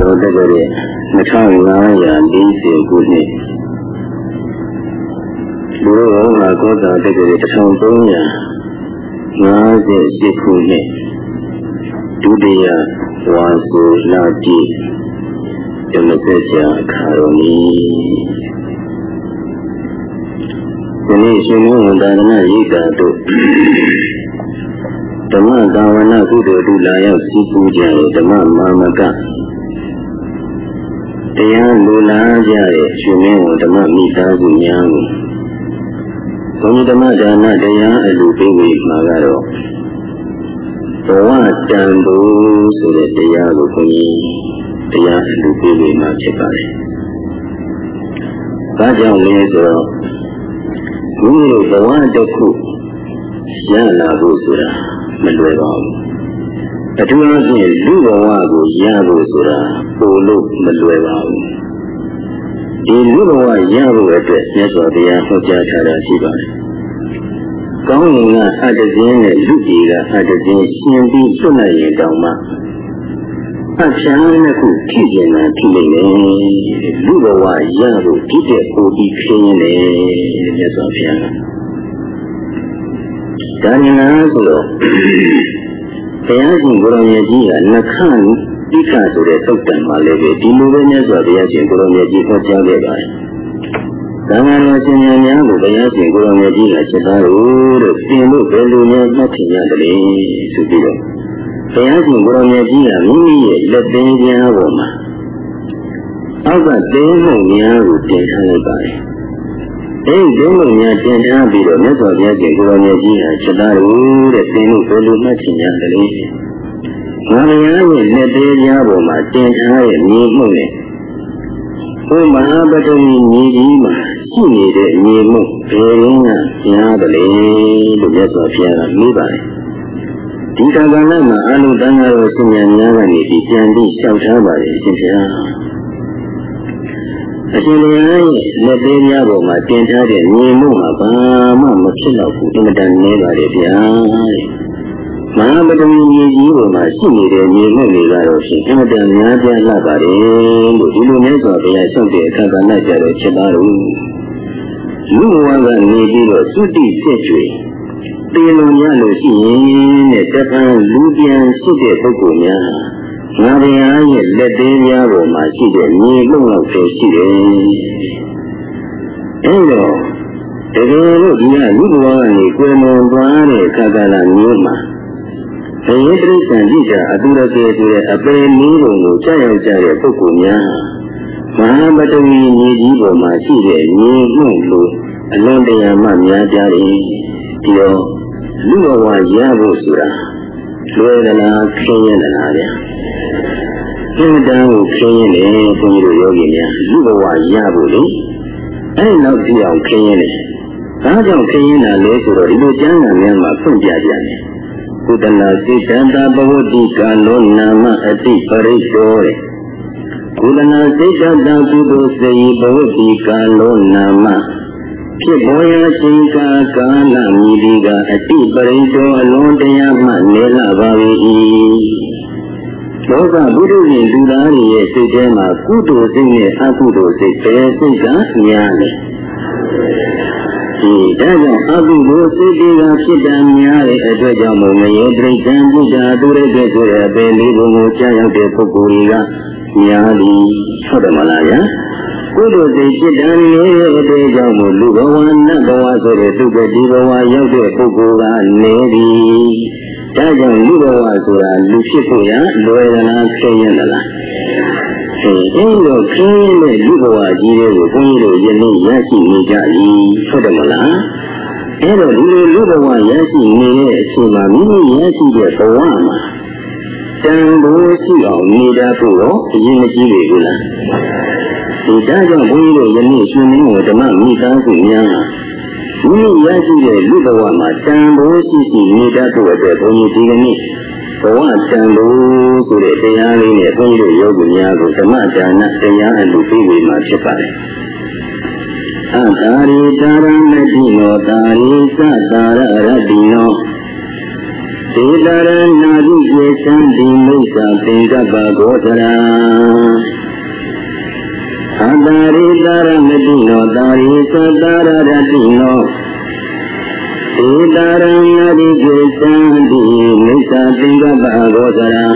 တော်တက္ကရာ2540ခုနှစ်လူတော်ကကောသာတက္ကရာ1358ခုနှစ်ဒုတိယဝါဆိုလာတိဓမ္မစကြာခါရုံဤဒီနေ့ရှင်မဝန်တာရဏရိတာတို့ဓမ္မသာဝနာကုသိုလ်တုလာရောက်စီးပူးကြတဲ့ဓမ္မမာမက တရားလူလာကြတဲ့ရှင်မင်းဝန်ဓမ္မမိသားစုများကိုဘုံဓမ္မဒါနတရားအလူပေးပြီးမှာကတော့ဘဝတန်ဖို့ဆိုတဲ့တရားကိုခွန်ကြီးတရားအလူပေးပြီးမှာဖြစ်ပါတယ်။ဒါကြောင့်လဲဆိုတော့ဘုရားဘဝတစ်ခုရလာဖို့ဆိုတာမလွယ်ပါဘူး အထူးအားဖြင့်လူဘဝကိုရဖို့ဆိုတာပိုလို့မလွယ်ပါဘူးဒီလူဘဝရဖို့အတွက်မြတ်စွာဘုရားဟောကြားထားတာရှိပါတယ်ကောင်းရင်ကအတ္တဇင်းနဲ့လူကြီးကအတ္တဇင်းရှင်ပြီးဆွတ်လိုက်ရင်တောင်မှအချမ်းနှစ်ခုဖြစ်နေတာဖြစ်နေတယ်လူဘဝရဖို့ဒီတဲ့ပိုပြီးခင်းနေတယ်မြတ်စွာဘုရားဒါညာဆိုတော့ ဘုရားရှင်ကိုရောင်မြတ်ကြီးကနှခန့်တိခဆိုတဲ့သုတ်တံမှာလည်းပဲဒီလိုပဲမြတ်စွာဘုရားရှင်ကိုရောင်မြတ်ကြီးဟောကြားခဲ့ပါတယ်။သံဃာတော်ရှင်များများကိုဘုရားရှင်ကိုရောင်မြတ်ကြီးကချက်သားလို့တဲ့ပြင်လို့ဘယ်လိုများမှတ်ထင်ရတယ်လေဆိုပြီးတော့ဘုရားရှင်ကိုရောင်မြတ်ကြီးကမိမိရဲ့လက်သင်းပြားပေါ်မှာအောက်ကတင်းမှုများကိုတင်ထားလိုက်ပါတယ်။ အဲဒီဒုံလုံးများတင်ထားပြီးတော့မြတ်စွာဘုရားရှင်ကိုရောင်မြတ်ကြီးဟာချက်သားလို့တဲ့သင်တို့ဘယ်လိုမှတ်ချင်ကြသလဲ။ငါမယားရဲ့လက်သေးများပေါ်မှာတင်ထားရဲ့မြေမှုနဲ့ဘုမဟာပတ္တိမြေကြီးမှာရှိနေတဲ့မြေမှုဘယ်ရင်းကများသလဲလို့မြတ်စွာဘုရားကမေးပါတယ်။ဒီကံကဏ္ဍမှာအနုတန်ဃာတော်ရှင်များကနေဒီပြန်ပြီးလျှောက်ထားပါတယ်ရှင်ဗျာ။ အရှင်ဘုရားရဲ့လက်သေးများပေါ်မှာတင်ထားတဲ့မြေမှုမှာဘာမှမဖြစ်တော့ဘူးအင်မတန်နည်းပါလေဗျာမဟာပတမီမြေကြီးပေါ်မှာရှိနေတဲ့မြေမှုတွေကတော့ရှင်အင်မတန်များပြားလာပါတယ်လို့ဒီလိုမျိုးဆိုဘုရားဆောက်တဲ့အခါကလည်းကြတော့ဖြစ်ပါလို့လူဘဝကနေပြီးတော့သုတိဖြစ်ကျွေတေလုံးရလို့ရှိရင်တဲ့တပန်းလူပြန်ရှိတဲ့ပုဂ္ဂိုလ်များ ငါဘုရားရဲ့လက်သေးများပေါ်မှာရှိတဲ့မြေလုံးလောက်ပဲရှိတယ်။အဲဒါတကယ်လို့ဒီကလူဘဝကနေကိုယ်မွန်သွားတဲ့ခက္ကလာမျိုးမှာဘယိတရိစ္ဆန်ကြည့်တာအတူတကယ်ဆိုတဲ့အပေမီးပုံကိုကြောက်ရောက်ကြတဲ့ပုဂ္ဂိုလ်များမဟာပတဝီမြေကြီးပေါ်မှာရှိတဲ့မြေမှုလို့အလွန်တရာမှများကြတယ်။ဒီတော့လူဘဝရဖို့ဆိုတာ လွယ်သလားခင်းရသလားဗျာ။အင်းတန်းကိုခင်းရင်လေဘုန်းကြီးတို့ယောဂီများလူဘဝရဖို့လေအဲ့နောက်ကြည့်အောင်ခင်းရင်လေဒါကြောင့်ခင်းရင်တာလေဆိုတော့ဒီလိုကျမ်းဂန်များမှာဖွင့်ပြကြတယ်ကုသလစိတ္တဘဝတိကာလောနာမအတိပရိသောတဲ့ကုသလစိတ္တကုသိုလ်စေဘဝတိကာလောနာမ ဖြစ်ပေါ်ရာရှင်ကာကာလမိဒီကအတိပရိသောအလုံးတရားမှနေလာပါ၏လောကဘုဒ္ဓရှင်လူသားတွေရဲ့စိတ်ထဲမှာကုသိုလ်စိတ်နဲ့အကုသိုလ်စိတ်ပဲစိတ်ကများတယ်။ဒီဒါကြောင့်အကုသိုလ်စိတ်တွေကဖြစ်တာများတဲ့အတွက်ကြောင့်မို့ငရေတိတ်တန်ဘုရားသူရဲ့တဲ့ဆိုတဲ့အပေလေးပုံကိုကြားရောက်တဲ့ပုဂ္ဂိုလ်တွေကများသည်ဟုတ်တယ်မလားဗျာ။ ကုသိုလ်စိတ်ဖြစ်တယ်နေတဲ့အတွက်ကြောင့်မို့လူဘဝနတ်ဘဝဆိုတဲ့သူကဒီဘဝရောက်တဲ့ပုဂ္ဂိုလ်ကနေသည်ဒါကြောင့်လူဘဝဆိုတာလူဖြစ်ဖို့ရလွယ်သလားခင်းရင်လားအဲဒီလိုခင်းရင်တဲ့လူဘဝကြီးတွေကိုဘုန်းကြီးတို့ယနေ့ရရှိနေကြ၏ဟုတ်တယ်မလားအဲ့တော့ဒီလိုလူဘဝရရှိနေတဲ့အချိန်မှာမိမိရရှိတဲ့ဘဝမှာတန်ဖိုးရှိအောင်နေတတ်ဖို့တော့အရင်မကြီးလေဘူးလား ဒီဒါကြောင့်ဘုန်းကြီးတို့ယနေ့ရှင်မင်းဝဓမ္မမိသားစုများမိမိရရှိတဲ့လူဘဝမှာတန်ဖိုးရှိရှိနေတတ်ဖို့အတွက်ဘုန်းကြီးဒီကနေ့ဘဝတန်ဖိုးဆိုတဲ့တရားလေးနဲ့ဘုန်းကြီးတို့ယောဂီများကိုဓမ္မဒါနတရားအလူပြီးပြီးမှဖြစ်ပါတယ်။အတာရိတာရမတိနောတာရိသတာရရတိနောဒေတာရနာတိယေသံဒီမိစ္ဆာသင်္ကပ္ပဂောဓရာ တာရမတိနောတာရိသတာရရတိနောဧတာရဏတိကိသံတိမိစ္ဆာသင်္ကပ္ပဂောသရာ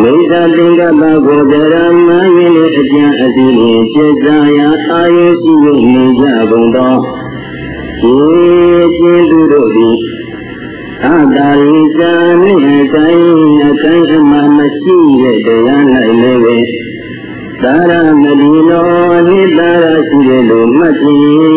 မိစ္ဆာသင်္ကပ္ပဂောသရာမယင်းအကျံအစီလင်စေစာယာအာယုရှိနေကြကုန်သောဒီကျင်းသူတို့သည်အတာရိဇာနှင့်အတိုင်းအတိုင်းအမှမရှိတဲ့တရား၌လည်းပဲ သာရမတိနောနိသာရရှိတယ်လို့မှတ်ကြည့်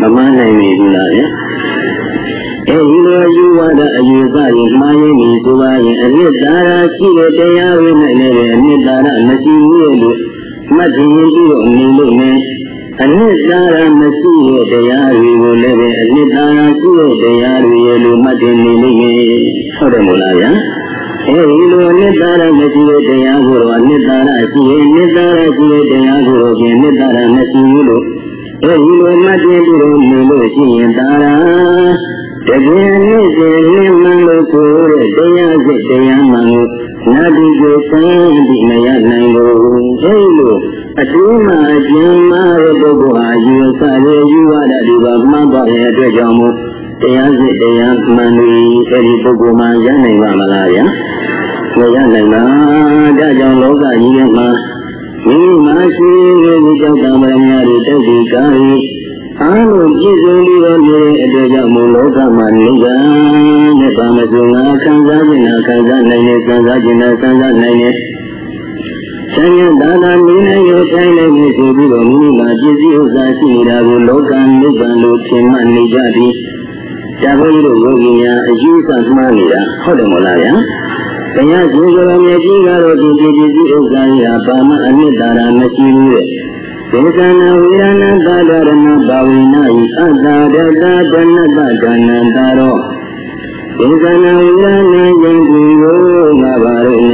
မမှန်နိုင်ဘူးလားဗျာအဲဒီလိုယူဝါဒအယူဆရင်မှားရင်းပြီဆိုပါရင်အနိတ္တာရရှိတဲ့တရားဝိနဲ့လည်းအနိတ္တာရမရှိဘူးလို့မှတ်ရင်ပြီးတော့နေလို့နဲ့အနိတ္တာရမရှိတဲ့တရားတွေကိုလည်းပဲအနိတ္တာရရှိတဲ့တရားတွေလို့မှတ်တင်နေလိမ့်မယ်ဟုတ်တယ်မို့လားဗျာအဲဒီလိုအနိတ္တာရမရှိတဲ့တရားကိုတော့အနိတ္တာရရှိရင်အနိတ္တာရရှိတဲ့တရားကိုတော့ပြင်အနိတ္တာရမရှိဘူးလို့ အဲဒီလိုမှတ်တင်ပြီးတော့နေလို့ရှိရင်တာရာတကယ်နဲ့စေရင်းမှန်လို့ဆိုတဲ့တရားစစ်တရားမှန်ကိုနာတိကိုသံတိမရနိုင်ဘူးအဲဒီလိုအတွင်းမှာအကျဉ်းမှာတဲ့ပုဂ္ဂိုလ်ဟာယူဆရဲ့ယူဝါဒတွေပါမှန်ပါရဲ့အတွက်ကြောင့်မို့တရားစစ်တရားမှန်တွေအဲဒီပုဂ္ဂိုလ်မှာရနိုင်ပါမလားဗျာမရနိုင်ပါဒါကြောင့်လောကကြီးထဲမှာ မိမရှိတဲ့ကြောင့်တမန်များတွေတက်ဒီကားအားလုံးပြည့်စုံပြီးတော့နေတဲ့အတွက်ကြောင့်မို့လောကမှာနိဗ္ဗာန်နဲ့ပါမစုံငါခံစားခြင်းနဲ့ခံစားနိုင်တဲ့ခံစားခြင်းနဲ့ခံစားနိုင်တဲ့ဆံရသာသာနေနိုင်ရတိုင်းနိုင်နေဆိုပြီးတော့မိမိမှာပြည့်စည်ဥစ္စာရှိနေတာကိုလောကနိဗ္ဗာန်လို့ထင်မှတ်နေကြပြီးဇာဘုန်းကြီးတို့ယောဂီများအယူဆမှားနေတာဟုတ်တယ်မလားဗျာ ဘုရားရှင်ကိုယ်တော်မြတ်ကြီးကတော့ဒီဒီဒီဥစ္စာကြီးဟာဘာမှအနှစ်သာရမရှိဘူးတဲ့ဒေသနာဝိရဏသာဒရဏဘာဝိနာဤအတ္တဒတဒနတဒါနန္တာရောဒေသနာဝိရဏယံဒီယောငါပါရုံ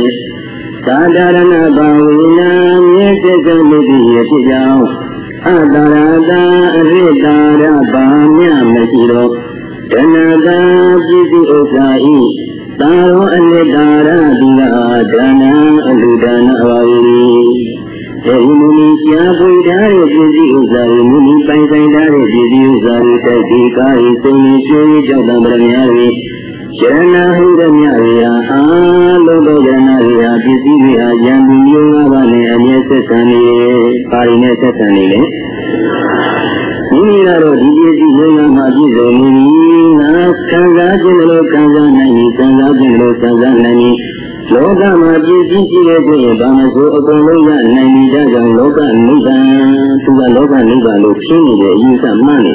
သာဒရဏဘာဝိနာမြေစေကမိတိယဖြစ်ကြောင်းအတ္တရတာအရိတာရဘာမြမရှိတော့ဒနာတာပြည့်စုံဥစ္စာဤ သာရောအနိတာရတိကဒါနအလူဒါနပါဝီအဲဒီမူနီရှားပွေထားတဲ့ပြည်စည်းဥစ္စာတွေမူနီပိုင်ဆိုင်ထားတဲ့ပြည်စည်းဥစ္စာတွေတိုက်ဒီကားဤစိတ်နဲ့ရှင်ရေးကြောက်တံပရမများတွေရဏဟုရမြတွေဟာအာလုံးသောရဏတွေဟာပစ္စည်းတွေဟာယံပြီးမျိုးငါးပါးနဲ့အမြဲဆက်ဆံနေပါရီနဲ့ဆက်ဆံနေလေမိမိကတော့ဒီပစ္စည်းမျိုးငါးပါးပြည့်စုံနေပြီငါခံစားခြင်းလို့ခံစားနိုင်ပြီခံ စားခြင်းလို့ခံစားနိုင်ပြီလောကမှာပြည့်စည်ရှိတဲ့ဆိုရင်ဘာမဆိုအကုန်လုံးရနိုင်ပြီဒါကြောင့်လောကနိဗ္ဗာန်သူကလောကနိဗ္ဗာန်လို့ဖြစ်နေတဲ့အယူဆမှန်နေ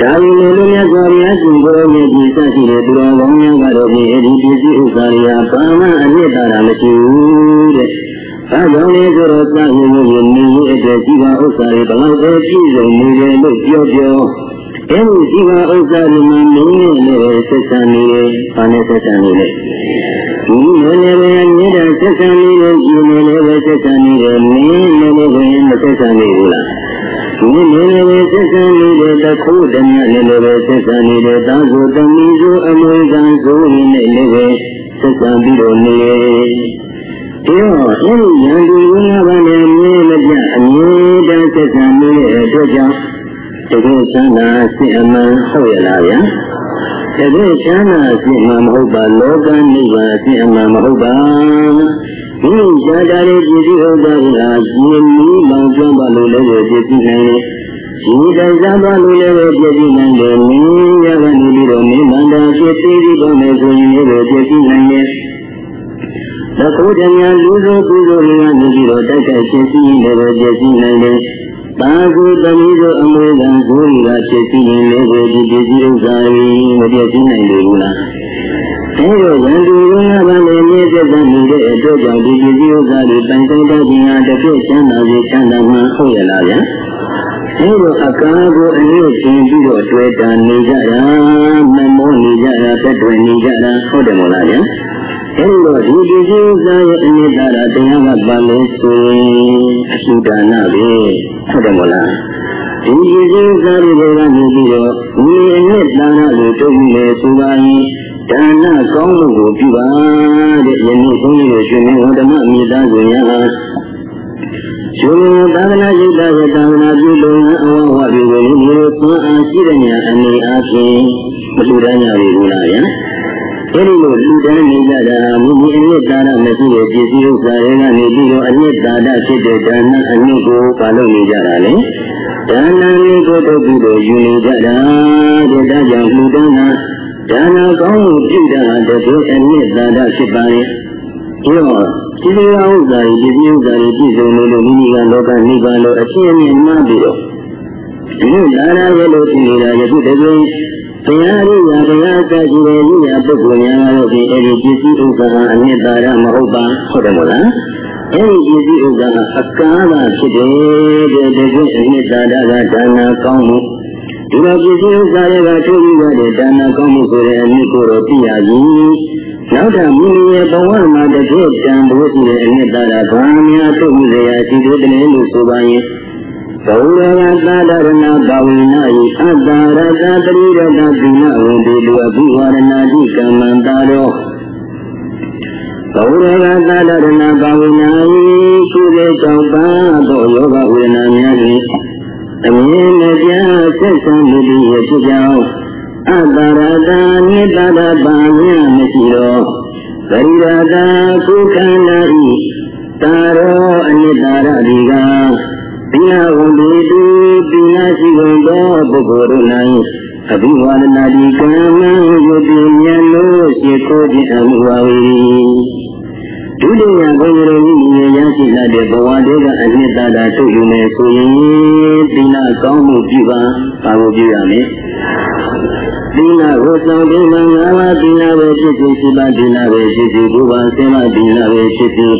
ဒါပေမဲ့လို့မြတ်စွာဘုရားရှင်ကိုယ်ရဲ့ဒီစရှိတဲ့သူတော်ကောင်းများကတော့ဒီအဲဒီပစ္စည်းဥစ္စာတွေဟာဘာမှအနှစ်သာရမရှိဘူးတဲ့။ဒါကြောင့်လေဆိုတော့သာယုံကိုနေရတဲ့ဒီကဥစ္စာတွေဘလောက်ပဲပြည့်စုံနေတယ်လို့ပြောပြော အဲဒီဒီဝဥစ္စာတွေမှာမင်းနဲ့လည်းဆက်ဆံနေတယ်။ဘာနဲ့ဆက်ဆံနေလဲ။ဒီလိုလည်းပဲမြေတာဆက်ဆံနေတယ်ဒီလိုလည်းပဲဆက်ဆံနေတယ်မင်းလည်းလည်းမဆက်ဆံနေဘူးလား။ဒီလိုလည်းပဲဆက်ဆံနေတဲ့တခုတည်းနဲ့လည်းပဲဆက်ဆံနေတဲ့သာကိုတမီးကိုအမွေခံဆိုရင်လည်းပဲဆက်ဆံပြီးတော့နေဒီတော့အဲဒီရန်သူဝိညာဉ်ဘာနဲ့မြဲမပြအမြဲတမ်းဆက်ဆံနေတဲ့အတွက်ကြောင့် တကယ်ချမ်းသာစိတ်အမှန်ဟုတ်ရလားဗျာတကယ်ချမ်းသာစိတ်မှမဟုတ်ပါလောကနိဗ္ဗာန်စိတ်အမှန်မဟုတ်ပါဒီလိုရှားတာလေးပြည်စည်းဥဒ္ဒါကရှင်မီးလောင်ကျွမ်းပါလို့လည်းပြည်စည်းနိုင်တယ်ဒီတရားပါလို့လည်းပြည်စည်းနိုင်တယ်မင်းရကနေပြီးတော့မင်းဗန္တာဖြစ်ပြီးပြီးတော့မယ်ဆိုရင်လည်းပြည်စည်းနိုင်တယ်သကုတ္တညာလူစုကုသိုလ်တွေကနေပြီးတော့တိုက်ခိုက်ခြင်းရှိရင်လည်းပြည်စည်းနိုင်တယ် ပါကုသမီးတို့အမွေခံကိုယ်ကဖြစ်စီရင်လည်းကိုဒီပစ္စည်းဥစ္စာတွေမပြည့်စုံနိုင်ဘူးလားအဲတော့ရန်သူကဘာလဲမြဲပြတ်နေတဲ့အတွက်ကြောင့်ဒီပစ္စည်းဥစ္စာတွေတိုင်တိုင်တဲ့ခြင်းဟာတစ်ပြည့်ချမ်းသာစေချမ်းသာမှဟုတ်ရလားဗျာအဲတော့အကားကိုအနည်းချင်းပြီးတော့တွေ့တာနေကြတာမမောနေကြတာသက်တွင်နေကြတာဟုတ်တယ်မို့လားဗျာ အဲဒီတော့ဒီပစ္စည်းဥစ္စာရဲ့အနိစ္စတာတရားကပါလို့ဆိုရင်အရှုဒါနပဲဟုတ်တယ်မို့လားဒီပစ္စည်းဥစ္စာတွေကနေပြီးတော့ဒီအနှစ်ဒါနကိုတုံ့ပြန်ဆိုပါရင်ဒါနကောင်းမှုကိုပြုပါတဲ့ယနေ့ဘုန်းကြီးတို့ရှင်မေဓမ္မမိသားစုများဟာရှင်သာသနာ့ယုတ်တာရဲ့သာသနာပြုလို့အဝဝတွေကိုဒီလိုသွန်အားရှိတဲ့ညာအနေအားဖြင့်မလူတန်းကြဘူးလားဗျာ အဲဒီလိုလူတန်းနေကြတာမိမိအနှစ်သာရမရှိတဲ့ပစ္စည်းဥစ္စာတွေကနေပြီးတော့အနှစ်သာရဖြစ်တဲ့ဒါနအနှစ်ကိုပါလို့နေကြတာလေဒါနလေးကိုတုတ်ပြီးတော့ယူနေကြတာတဲ့ဒါကြောင့်လူတန်းကဒါနကောင်းမှုပြုတာတကယ်အနှစ်သာရဖြစ်ပါရဲ့ဒီတော့ဒီလိုဥစ္စာတွေဒီဥစ္စာတွေပြည့်စုံလို့မိမိကလောကနိဗ္ဗာန်လို့အရှင်းအမြင်မှတ်ပြီးတော့ဒီလိုလာလာရလို့ဒီနေတာယခုတကယ် ဘုရားရိယာဘုရားတရှိတဲ့ရိယာပုဂ္ဂိုလ်များကတော့ဒီအဲဒီပစ္စည်းဥစ္စာအနှစ်သာရမဟုတ်ပါဟုတ်တယ်မို့လားအဲဒီပစ္စည်းဥစ္စာအကားကဖြစ်တယ်တဲ့တကယ်အနှစ်သာရကဒါနာကောင်းမှုဒီလိုပစ္စည်းဥစ္စာတွေကထုတ်ပြီးရတဲ့ဒါနာကောင်းမှုဆိုတဲ့အနှစ်ကိုတော့သိရပြီနောက်တာမိမိရဲ့ဘဝမှာတကယ်တန်ဖို့ရှိတဲ့အနှစ်သာရဘာများထုတ်ပြီးရရှိသေးတယ်လို့ဆိုပါရင် ဘုရားသာဒရဏဘာဝိနာယအတ္တရတသတိရတသီနဝန္တိလူအဘိဝရဏတိကမ္မန္တာရောဘုရားသာဒရဏဘာဝိနာယကုလေကြောင့်ပါသောယောဂဝေဒနာများဖြင့်အမြင်မပြဆက်ဆံမှုတည်းဖြစ်ကြောင်းအတ္တရတနိတ္တရပါမြမရှိတော့ပရိရတာကုခန္ဓာဤတာရောအနိတ္တရဒီက သီလဝန္တိတုသီလရှိကုန်သောပုဂ္ဂိုလ်တို့၌အဘိဝါဒနာတိကံမံယုတိမြတ်လို့ရှိခိုးခြင်းအမှုပါ၏ဒုတိယဘုရားတော်ကြီးရရှိလာတဲ့ဘဝတွေကအနှစ်သာရထုတ်ယူနေဆိုရင်သီလကောင်းမှုပြုပါဘာကိုပြုရမလဲသီလကိုဆောင်ပြီးမှငါးပါးသီလပဲဖြစ်ဖြစ်ရှိပါသီလပဲဖြစ်ဖြစ်ဘုရားဆင်းပါသီလပဲဖြစ်ဖြစ်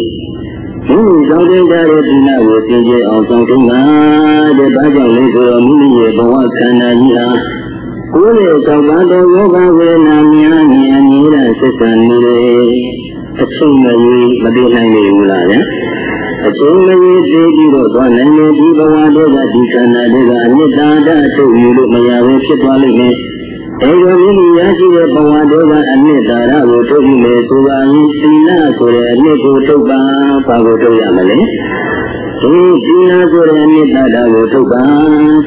မိမိဆောင်တင်ကြတဲ့ဒီနာကိုသင်ကျအောင်ဆောင်တင်တာတဲ့ဒါကြောင့်လေဆိုတော့မိမိရဲ့ဘဝခန္ဓာကြီးဟာကိုယ်ရဲ့သောတာတော်ယောဂဝေဒနာများဉာဏ်ကြီးတဲ့ဆက်ဆံနေတယ်အချိန်မကြီးမသိနိုင်နေဘူးလားဗျာအချိန်မကြီးသိပြီးတော့သွားနိုင်တဲ့ဒီဘဝတွေကဒီခန္ဓာတွေကအနိတ္တတထုတ်ယူလို့မရဘဲဖြစ်သွားလိမ့်မယ် အဲလိုမိမိရရှိတဲ့ဘဝတွေကအနှစ်သာရကိုထုတ်ပြီးလေဆိုပါရင်သီလဆိုတဲ့အနှစ်ကိုထုတ်ပါဘာကိုထုတ်ရမလဲဒီသီလဆိုတဲ့အနှစ်သာရကိုထုတ်ပါ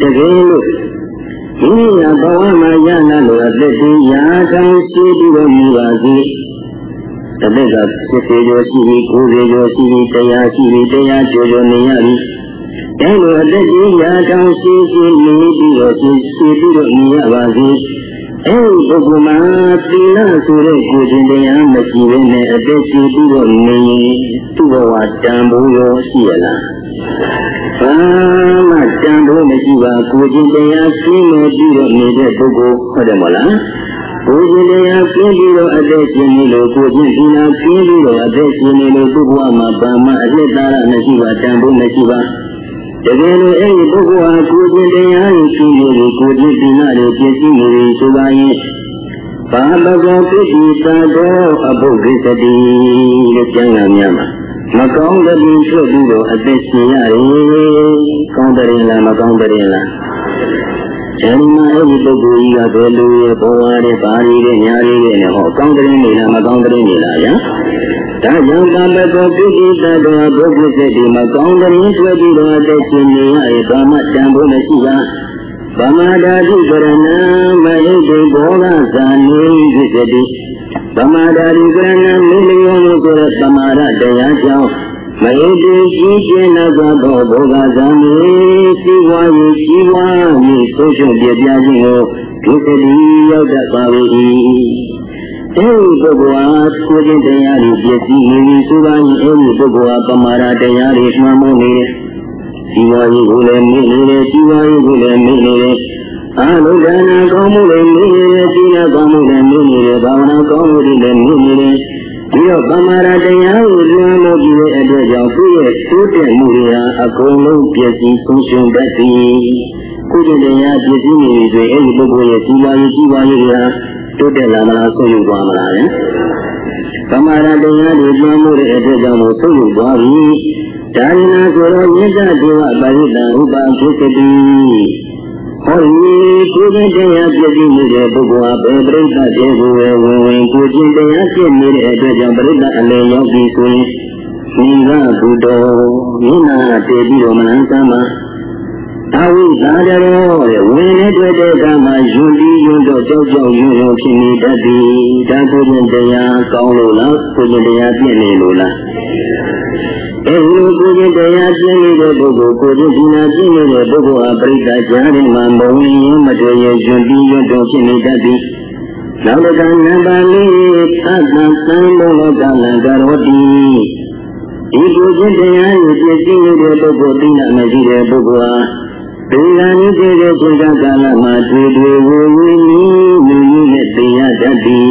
တကယ်လို့မိမိရဘဝမှာရလာလို့အသက်ကြီးရာတောင်ရှိပြီးတော့မြည်ပါစေတပည့်က70ကျော်ရှိပြီ90ကျော်ရှိပြီ100ရှိပြီ100ကျော်ကျော်နေရပြီအဲလိုအသက်ကြီးရာတောင်ရှိရှိနေပြီးတော့ရှိပြီးတော့မြည်ရပါစေ အဲဒီပုဂ္ဂိုလ်မှာသီလဆိုတဲ့ကိုယ်ရှင်တရားမရှိဘဲနဲ့အသက်ရှင်ပြီးတော့နေရင်သူ့ဘဝတန်ဖိုးရောရှိရလားဘာမှတန်ဖိုးမရှိပါကိုယ်ရှင်တရားရှင်းနေပြီးတော့နေတဲ့ပုဂ္ဂိုလ်ဟုတ်တယ်မလားကိုယ်ရှင်တရားရှင်းပြီးတော့အသက်ရှင်နေလို့ကိုယ်ရှင်သီလရှင်းပြီးတော့အသက်ရှင်နေလို့သူ့ဘဝမှာဘာမှအသက်သာရမရှိပါတန်ဖိုးမရှိပါ တကယ်လို့အဲ့ဒီပုဂ္ဂိုလ်ဟာကိုယ်ကျင့်တရားကိုရှိနေလို့ကိုယ်ကျင့်ဒီနာတွေပြည့်စုံနေပြီဆိုပါရင်ဘာဘဂဝတိတိသာတော်အဘုဒ္ဓစတိလို့ကျမ်းဂန်များမှာမကောင်းတဲ့ပြီးထွက်ပြီးတော့အသက်ရှင်ရတယ်။ကောင်းတယ်လားမကောင်းတယ်လား။ ဇန်မအဲ့ဒီပုဂ္ဂိုလ်ကြီးကဘယ်လိုရဲ့ဘောဝါတဲ့ဘာကြီးတဲ့ညာကြီးတဲ့နဲ့ဟောကောင်းတယ်နေလားမကောင်းတယ်နေလားဗျာ။ဒါကြောင့်တပ္ပကောပိဋိတတော်ဘုရားစတိမကောင်းတယ်ထွက်ပြီးတော့အသက်ရှင်နေရဘာမှတန်ဖို့မရှိပါဗမာဓာတိကရဏမဟိတေဘောဂဇာနိသတိသမာဓာရိကရဏမိလျောလို့ဆိုတဲ့သမာဓတရားကြောင့် မဟိတိကြီးကျင်းသောသောဘောဂဇာမိစီဝါယီစီဝါမီဆုံးရှုံးပြပြခြင်းကိုဒုက္ခတိရောက်တတ်ပါ၏အဲဒီပုဂ္ဂိုလ်ဟာကိုယ်ချင်းတရားတွေပြည့်စည်နေပြီဆိုပါရင်အဲဒီပုဂ္ဂိုလ်ဟာပမာဒတရားတွေမှန်မို့နေတယ်စီဝါယီကိုလည်းမိနေတယ်စီဝါယီကိုလည်းမိနေတယ်အာလုဒနာကောင်းမှုလည်းမြင်နေတယ်သီလကောင်းမှုလည်းမြင်နေတယ်ဘာဝနာကောင်းမှုလည်းမြင်နေတယ် ဒီတော့ပမာရတရားကိုလွှမ်းမိုးပြီးတဲ့အတွက်ကြောင့်သူ့ရဲ့တိုးတက်မှုတွေဟာအကုန်လုံးပြည့်စည်ဆုံးရှုံးတတ်သည်ကုသတရားပြည့်စည်နေပြီဆိုရင်အဲဒီပုဂ္ဂိုလ်ရဲ့သီလရေးကြီးပွားရေးတွေဟာတိုးတက်လာမလားဆုံးယုတ်သွားမလားလဲပမာရတရားတွေလွှမ်းမိုးတဲ့အတွက်ကြောင့်ဆုံးယုတ်သွားပြီဒါရဏကိုရောမြတ်ဒေဝပရိသဥပသုကတိ ဟောဒီကိုယ်ကျင့်တရားပြည့်စုံနေတဲ့ပုဂ္ဂိုလ်ဟာဘယ်ပြိဿတဲ့ကိုယ်ဝယ်ဝင်ဝင်ကိုယ်ကျင့်တရားပြည့်နေတဲ့အတွက်ကြောင့်ပြိဿအလယ်ရောက်ပြီးဆိုရင်မိငါဘုဒ္ဓမိနာတည်ပြီးတော့မလန်းစမ်းမှာ အဝိဇာတရောတဲ့ဝင်နေတွေ့တဲ့အခါမှာယွန်ပြီးယွန်တော့ကြောက်ကြောက်ယွန်ယွန်ဖြစ်နေတတ်သည်ဒါကိုယ်ကျင့်တရားကောင်းလို့လားကိုယ်ကျင့်တရားပြည့်နေလို့လားအဲဒီလိုကိုယ်ချင်းတရားကျင့်နေတဲ့ပုဂ္ဂိုလ်ကိုယ်ချင်းဒီနာကျင့်နေတဲ့ပုဂ္ဂိုလ်ဟာပရိသတ်ကြားထဲမှာမဝင်ရင်မတွေ့ရရွံ့ပြီးရွံ့တုံဖြစ်နေတတ်သည်နောက်တစ်ခါနံပါတ်လေးအတ္တသံလောကလံကရောတိဒီကိုယ်ချင်းတရားကိုပြည့်စုံနေတဲ့ပုဂ္ဂိုလ်သိနာမရှိတဲ့ပုဂ္ဂိုလ်ဟာ ဒီကံဤတဲ့ချိန်ကာလမှာတွေ့တွေ့ဝေဝေနည်းနည်းနဲ့သိရတတ်သည်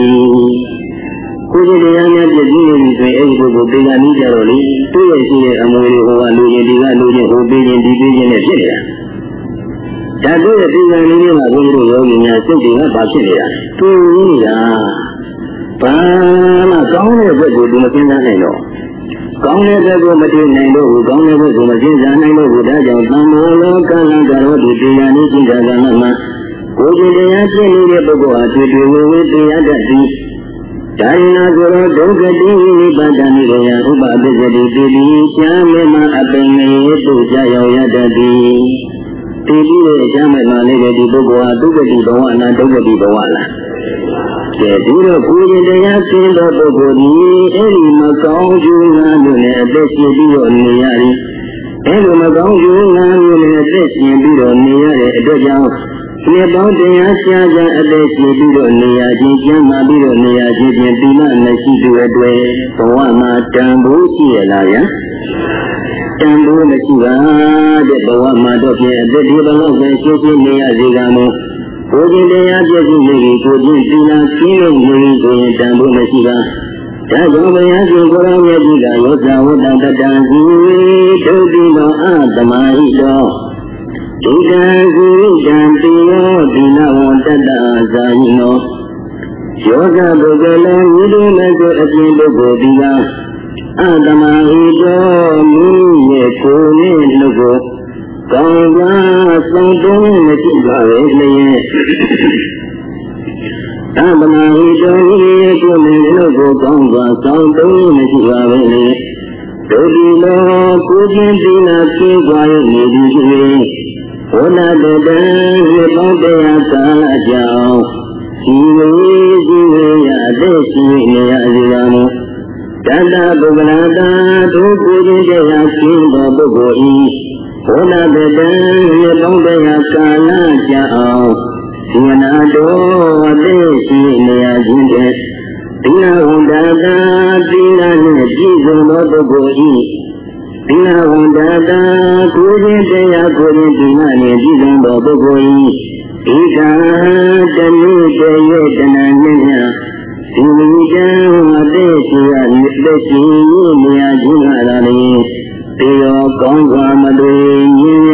ကိုယ်ကြီးတရားများပြည့်စုံနေပြီဆိုရင်အဲဒီပုဂ္ဂိုလ်ပေကနည်းကြတော့လေသူ့ရဲ့ရှိတဲ့အမွေတွေဟိုကလူချင်းဒီကလူချင်းဟိုပေးချင်းဒီပေးချင်းနဲ့ဖြစ်နေတာဒါတို့ရဲ့ပေကနည်းတွေကဘုန်းကြီးတို့ယောဂီများစိတ်တွေကဘာဖြစ်နေတာတူနေတာဘာမှကောင်းတဲ့ဘက်ကိုသူမသိနိုင်နိုင်တော့ ကောင်းတဲ့ဘက်ကိုမသိနိုင်တော့ဘူးကောင်းတဲ့ဘက်ကိုမသိစားနိုင်တော့ဘူးဒါကြောင့်သံဃာလောကလံကရောဒီပေကနည်းရှိတာကမှကိုယ်ကြီးတရားပြည့်နေတဲ့ပုဂ္ဂိုလ်ဟာတွေ့တွေ့ဝေဝေတရားတတ်သည်ဒါယနာကိုရောဒုက္ခတိဝိပါဒနိရယဥပပစ္စတိတိတိရှားမေမအပင်ငရေတုကြရောက်ရတတ်သည် ဒီပြီးရဲ့ရှားမေမလေးတဲ့ဒီပုဂ္ဂိုလ်ဟာဒုက္ခတိဘဝနာဒုက္ခတိဘဝလားကဲဒီတော့ကိုယ်ရင်တရားရှင်းသောပုဂ္ဂိုလ်ဒီအဲ့ဒီမကောင်းကျိုးငါတို့နဲ့အသက်ရှင်ပြီးတော့နေရသည်အဲ့လိုမကောင်းကျိုးငါတို့နဲ့အသက်ရှင်ပြီးတော့နေရတဲ့အတွက်ကြောင့်ဒီပေါင်းတရားရှားကြအသက်ရှင်ပြီးတော့နေရာချင်းကျမ်းမာပြီးတော့နေရာချင်းပြင်ဒီမမရှိသူအတွက်ဘဝမှာတန်ဖိုးရှိရလားဗျာ တန်ဖိုးမရှိပါတဲ့ဘဝမှာတော့ပြင်အသက်ဒီဘလောက်ပဲရှင်းရှင်းနေရစေကမို့ကိုယ်ကျင်တရားပြည့်စုံနေပြီကိုယ်ကျင်သီလကျင်းလို့နေပြီဆိုရင်တန်ဖိုးမရှိပါဒါကြောင့်ဘုရားရှင်ကိုရောမြတ်ကြီးကရောဇဝတ္တတတံဇီဒုတိနောအတမဟိတောဒုက္ခကုရံတိယောဒီနဝတတ္တဇာယိနောယောဂပုဂ္ဂလောဝိဒုမကိုအပြင်ပုဂ္ဂိုလ်ဒီက အတမဟိတောမိရဲ့ကိုယ်နဲ့လူကိုကောင်းကသုံးသုံးမရှိပါပဲလျက်အတမဟိတောမိရဲ့ကိုယ်နဲ့လူကိုကောင်းကသုံးသုံးမရှိပါပဲလျက်ဒုတိလောကိုယ်ချင်းဒီနာပြေးသွားရနေသည်ဘုနာတတံဒီပေါင်းတရားကာလကြောင့်ဒီဝေဒီဝေရအသက်ရှိနေရစီပါမူ တတပုဂ္ဂလာတာဒုကိုယ်ချင်းတရားရှင်းသောပုဂ္ဂိုလ်ဤဘုနာတတံဒီပေါင်းတရားကာလကြောင့်ဒီနာတော်အသက်ရှိနေရခြင်းတဲ့ဒီနာဝန္တာတာဒီနာနှင့်ပြည့်စုံသောပုဂ္ဂိုလ်ဤဒီနာဝန္တတာကိုခြင်းတရားကိုခြင်းဒီနာနှင့်ပြည်စုံသောပုဂ္ဂိုလ်၏ဤကံတနည်းတည်းရဲ့တဏှာနှင့် ဒီမိတံအသက်ရှိရလက်ရှိနေရာခြင်းကလာလေတေရောကောင်းစွာမတွေ့ညဉ့်ရရှိ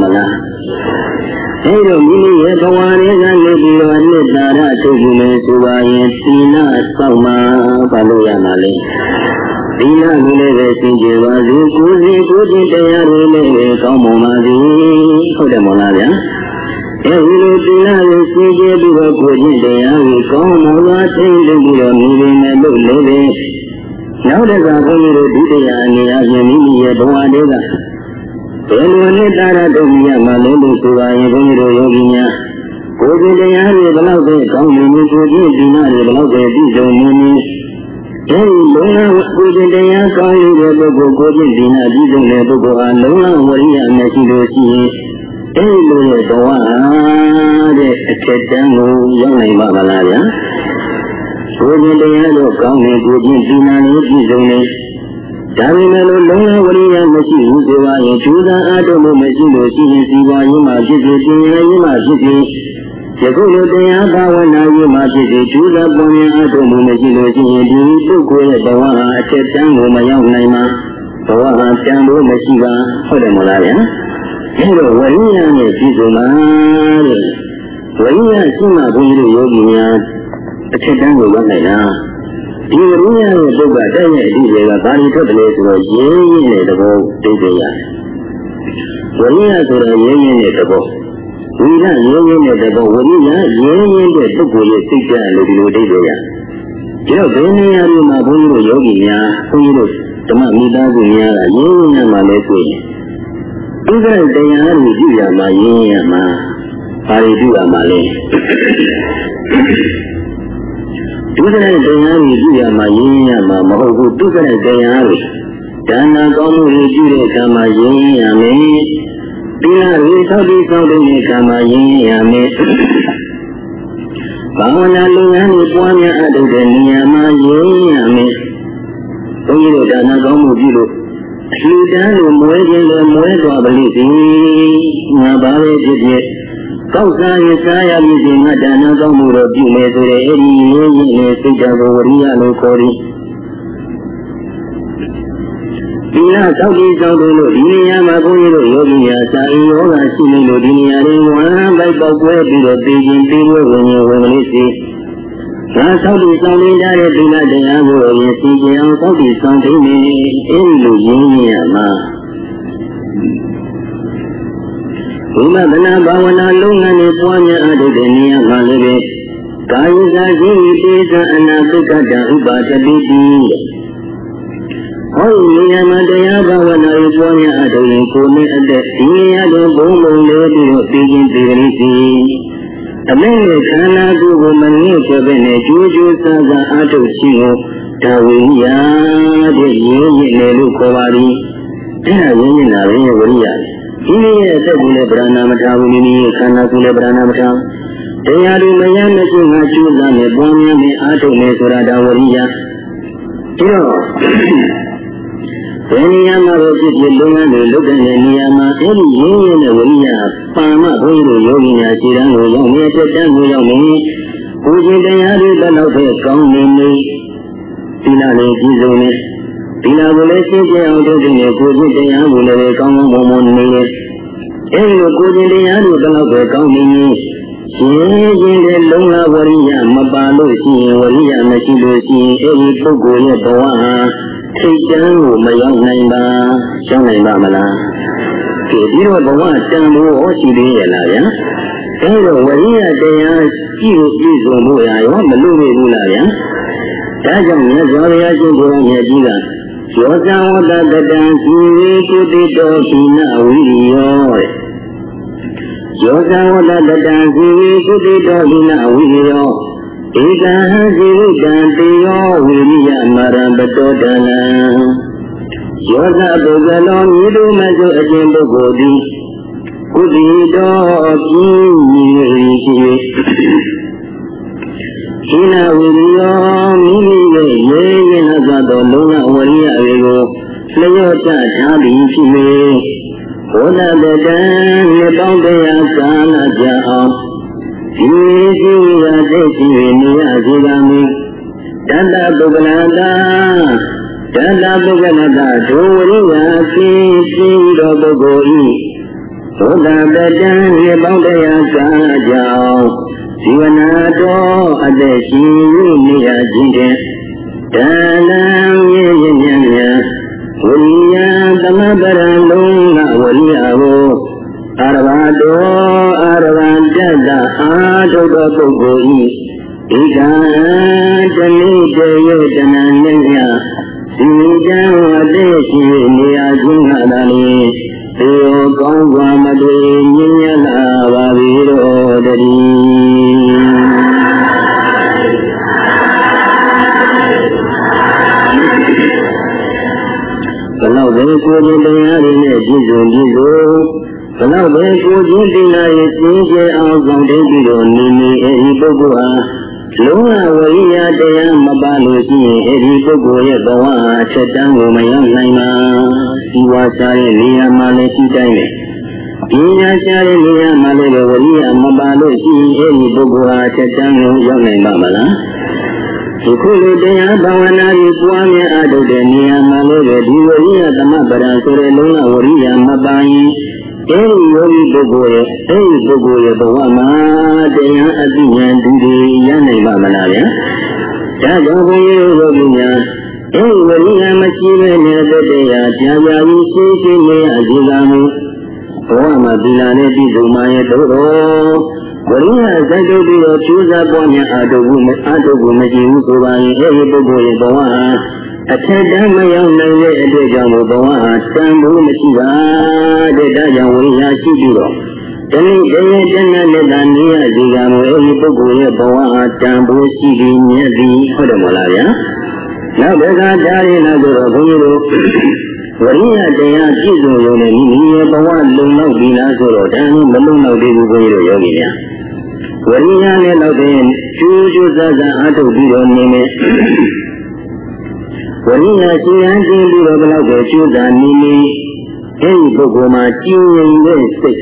မလားအဲဒါမိမိရဲ့ဘဝရဲ့ကနေပြီးတော့နှစ်သာရထုတ်ပြီးလဲဆိုပါရင်သီလစောင့်မှဘာလို့ရမှာလဲသီလကိုလည်းပဲသင်ကြပါစေကိုယ်စီကိုယ်ချင်းတရားတွေလည်းပဲကောင်းမွန်ပါစေဟုတ်တယ်မလားဗျာအဲဒီလို က်တန်းကိုမရောက်နိုင်မှာဘဝဟာတန်ဖို့မရှိပါဟုတ်တယ်မလားဗျာအဲလိုဝရိယနဲ့ပြည့်စုံပါတဲ့ဝရိယရှိမှဘုန်းကြီးတို့ယောဂီများအထက်တန်းကိုရောက်နိုင်လားဒီဝိညာဉ်ရဲ့ပုဂ္ဂတည်းရဲ့အဓိပ္ပာယ်ကဘာလို့ထွက်တယ်ဆိုတော့ရင်းရင်းတဲ့သဘောသိသိရတယ်။ဝိညာဉ်ဆိုတော့ရင်းရင်းတဲ့သဘောဝိညာဉ်ရင်းရင်းတဲ့သဘောဝိညာဉ်ရင်းရင်းတဲ့ပုဂ္ဂိုလ်ရဲ့စိတ်ဓာတ်လို့ဒီလိုသိသိရတယ်။ ဒီတော့ဘယ်နေရာတွေမှာဘုန်းကြီးတို့ယောဂီများဘုန်းကြီးတို့ဓမ္မမိသားစုများကရင်းရင်းမှလည်းဆိုရင်ဥဒ္ဒတရားတွေပြုရမှာရင်းရမှာဘာတွေပြုရမှာလဲဒုက္ခနဲ့တရားတွေပြုရမှာရင်းရမှာမဟုတ်ဘူးဒုက္ခနဲ့တရားတွေဒါနာကောင်းမှုတွေပြုတဲ့အခါမှာရင်းရမယ်သီလတွေသောက်ပြီးသောက်တဲ့အခါမှာရင်းရမယ် ဘာဝနာလုပ်ငန်းတွေပွားများအပ်တဲ့နေရာမှာရင်းရမယ်ဘုန်းကြီးတို့ဒါနာကောင်းမှုပြုလို့အလှူဒန်းလို့မွဲခြင်းလည်းမွဲသွားပါလိမ့်စီငါပါပဲဖြစ်ဖြစ်ကောက်စားရစားရပြီဒီငါဒါနကောင်းမှုတော့ပြုမယ်ဆိုတဲ့အဲ့ဒီရင်းရင်းနဲ့စိတ်ဓာတ်ကိုဝရိယလို့ခေါ် တယ်ဒီလားသောက်ပြီးသောက်တယ်လို့ဒီနေရာမှာဘုန်းကြီးတို့ယောဂီများစာအင်ယောဂရှိနေလို့ဒီနေရာလေးဝမ်းပိုက်ပေါက်ပွဲပြီးတော့သိခြင်းသိပွဲဝင်ရင်ဝင်လေးစီဒါသောက်ပြီးသောက်နေကြတဲ့ဒီလားတရားကိုရင်သိကြအောင်သောက်ပြီးသောက်သိနေအဲ့ဒီလိုရင်းရရမှာဘုမဗနာဘာဝနာလုံးငန်းနဲ့ပွားများအပ်တဲ့နေရာမှာလည်းပဲကာယကရှိပိသအနာတုကတဥပါတတိတိ ဟောဒီနေရာမှာတရားဘာဝနာကိုပွားများအပ်တဲ့ကိုယ်နဲ့အသက်ဒီနေရာတွင်ဘုံဘုံလေးပြီးတော့သိခြင်းသိကြစီအမေနဲ့ခန္ဓာကိုယ်ကိုမငြိ့ချပဲနဲ့ကြိုးကြိုးစားစားအားထုတ်ခြင်းကိုဒါဝိညာတဲ့ရင်းရင်းနဲ့လို့ခေါ်ပါသည်အဲ့ဒါရင်းရင်းတာပဲဝရိယမိမိရဲ့အသက်ကိုလည်းဗရဏမထားဘူးမိမိရဲ့ခန္ဓာကိုယ်လည်းဗရဏမထားတရားတွေမရမရှိငါကျိုးစားနဲ့ပွားများနဲ့အားထုတ်နေဆိုတာဒါဝရိယဒီတော့ ဘယ်နေရာမှာတော့ဖြစ်ဖြစ်လုပ်ငန်းတွေလုပ်တဲ့နေရာမှာအဲ့ဒီရင်းရင်းနဲ့ဝရိယပါမဘုန်းကြီးတို့ယောဂီများခြေတန်းကိုရောက်နေတက်တန်းကိုရောက်နေကိုယ်ရှင်တရားတွေဘယ်လောက်ပဲကောင်းနေနေဒီနာလေးကြီးစုံနေဒီနာကိုလည်းရှင်းပြအောင်လုပ်တဲ့ကိုယ်ချင်းတရားကိုလည်းကောင်းကောင်းမွန်မွန်နေနေအဲဒီလိုကိုယ်ချင်းတရားတွေဘယ်လောက်ပဲကောင်းနေနေရှင်ရှင်တဲ့လုံလဝရိယမပါလို့ရှိရင်ဝရိယမရှိလို့ရှိရင်အဲဒီပုဂ္ဂိုလ်ရဲ့ဘဝဟာ ထိတ်တန်းကိုမရောက်နိုင်ပါရှင်းနိုင်ပါမလားဒီပြီးတော့ဘဝတန်ဖို့ဟောရှိသေးရဲ့လားဗျာအဲဒါဝရိယတရားကြည့်လို့ပြည့်စုံဖို့ရရောမလို့နေဘူးလားဗျာဒါကြောင့်မြတ်စွာဘုရားရှင်ကိုယ်တော်မြတ်ကြီးကယောဇဝတတတံစီဝေကုတိတောပိနဝိရိယောယောဇဝတတတံစီဝေကုတိတောပိနဝိရိယော ဧကဟံစီဝိတံတေယောဝိရိယမရံပတောတနံယောဇပုဂ္ဂလောမြေတုမဆုအကျင့်ပုဂ္ဂိုလ်သည်ကုတိတောပြင်းရည်ရှိရှင်းနာဝိရိယောမိမိရဲ့ရေရင်သာသောလုံလဝရိယတွေကိုလျော့ချထားပြီးဖြစ်၍ဘုဒ္ဓတတံမြေပေါင်းတရားကာလကြအောင် ဒီစီရတဲ့ရှိနေရစီကမူတတ္တပုဂ္ဂလတာတတ္တပုဂ္ဂလတာဒုဝရိယသိသိတော်ပုဂ္ဂိုလ်ဤသောတာပတံရေပေါင်းတရားကားကြောင့်ဇီဝနာတော်အသက်ရှိနေရခြင်းတဲ့ဒါနံမြေမြင့်မြတ်ဝိညာဉ်သမပရံလုံးကဝရိယကိုအာရဝတောအာရဝတတ္တ အာထုသောပုဂ္ဂိုလ်ဤဣဒံတမိတေယတနံနှင့်မြဒီတံအသေးရှိနေရာခြင်းကသာလေဒီကောင်းစွာမတည်မြင့်မြတ် ဝအထက်တန်းကိုမရောက်နိုင်ပါဒီဝါစာရဲ့နေရာမှာလည်းရှိတိုင်းပဲပညာရှားတဲ့နေရာမှာလည်းဝိညာမပါလို့ရှိရင်အဲဒီပုဂ္ဂိုလ်ဟာအထက်တန်းကိုရောက်နိုင်ပါမလားဒီခုလိုတရားဘာဝနာကြီးပွားများအထုတ်တဲ့နေရာမှာလည်းဒီဝိညာသမပဒံဆိုတဲ့လုံးဝဝိညာမပါရင်အဲဒီယောဂီပုဂ္ဂိုလ်ရဲ့အဲဒီပုဂ္ဂိုလ်ရဲ့ဘဝမှာတရားအသိဉာဏ်ဒုတိရနိုင်ပါမလားဗျာ။ဒါကြောင့်ဘုန်းကြီးတို့ယောဂီများအဲ ဒီဝိညာဉ်မရှိဘဲနေတဲ့တရားကြာကြာကြီးရှိရှိနေအကြည့်ကမှုဘဝမှာဒီလာနဲ့ပြည်သူမာရဲ့တို့တော်ဝိညာဉ်ဇတ်တုပ်ပြီးတော့ကျိုးစားပွားများအာတုပ်မှုအာတုပ်မှုမရှိဘူးဆိုပါရင်အဲဒီပုဂ္ဂိုလ်ရဲ့ဘဝဟာအထက်တန်းမရောက်နိုင်တဲ့အတွက်ကြောင့်ဘဝဟာတန်ဖိုးမရှိပါတဲ့ဒါကြောင့်ဝိညာဉ်ရှိပြီးတော့တဏှိတရေတဏှနဲ့တန်နေရစီကံကိုအဲဒီပုဂ္ဂိုလ်ရဲ့ဘဝဟာတန်ဖိုးရှိပြီးမြတ်သည်ဟုတ်တယ်မလားဗျာ နောက်ဘက်ကဒါရင်းလာဆိုတော့ဘုန်းကြီးတို့ဝရိယတရားပြည့်စုံရုံနဲ့မိမိရဲ့ဘဝလုံလောက်ပြီလားဆိုတော့ဒါမှမလုံလောက်သေးဘူးဘုန်းကြီးတို့ယောဂီများဝရိယနဲ့တော့တဲ့ကျိုးကျိုးစားစားအထုတ်ပြီးတော့နေမယ်ဝိညာဉ်ရှင်ရန်တင်ပြီးတော့ဘလောက်ပဲကျိုးစားနေနေအဲဒီပုဂ္ဂိုလ်မှာကျဉ်းရင်တဲ့စိတ်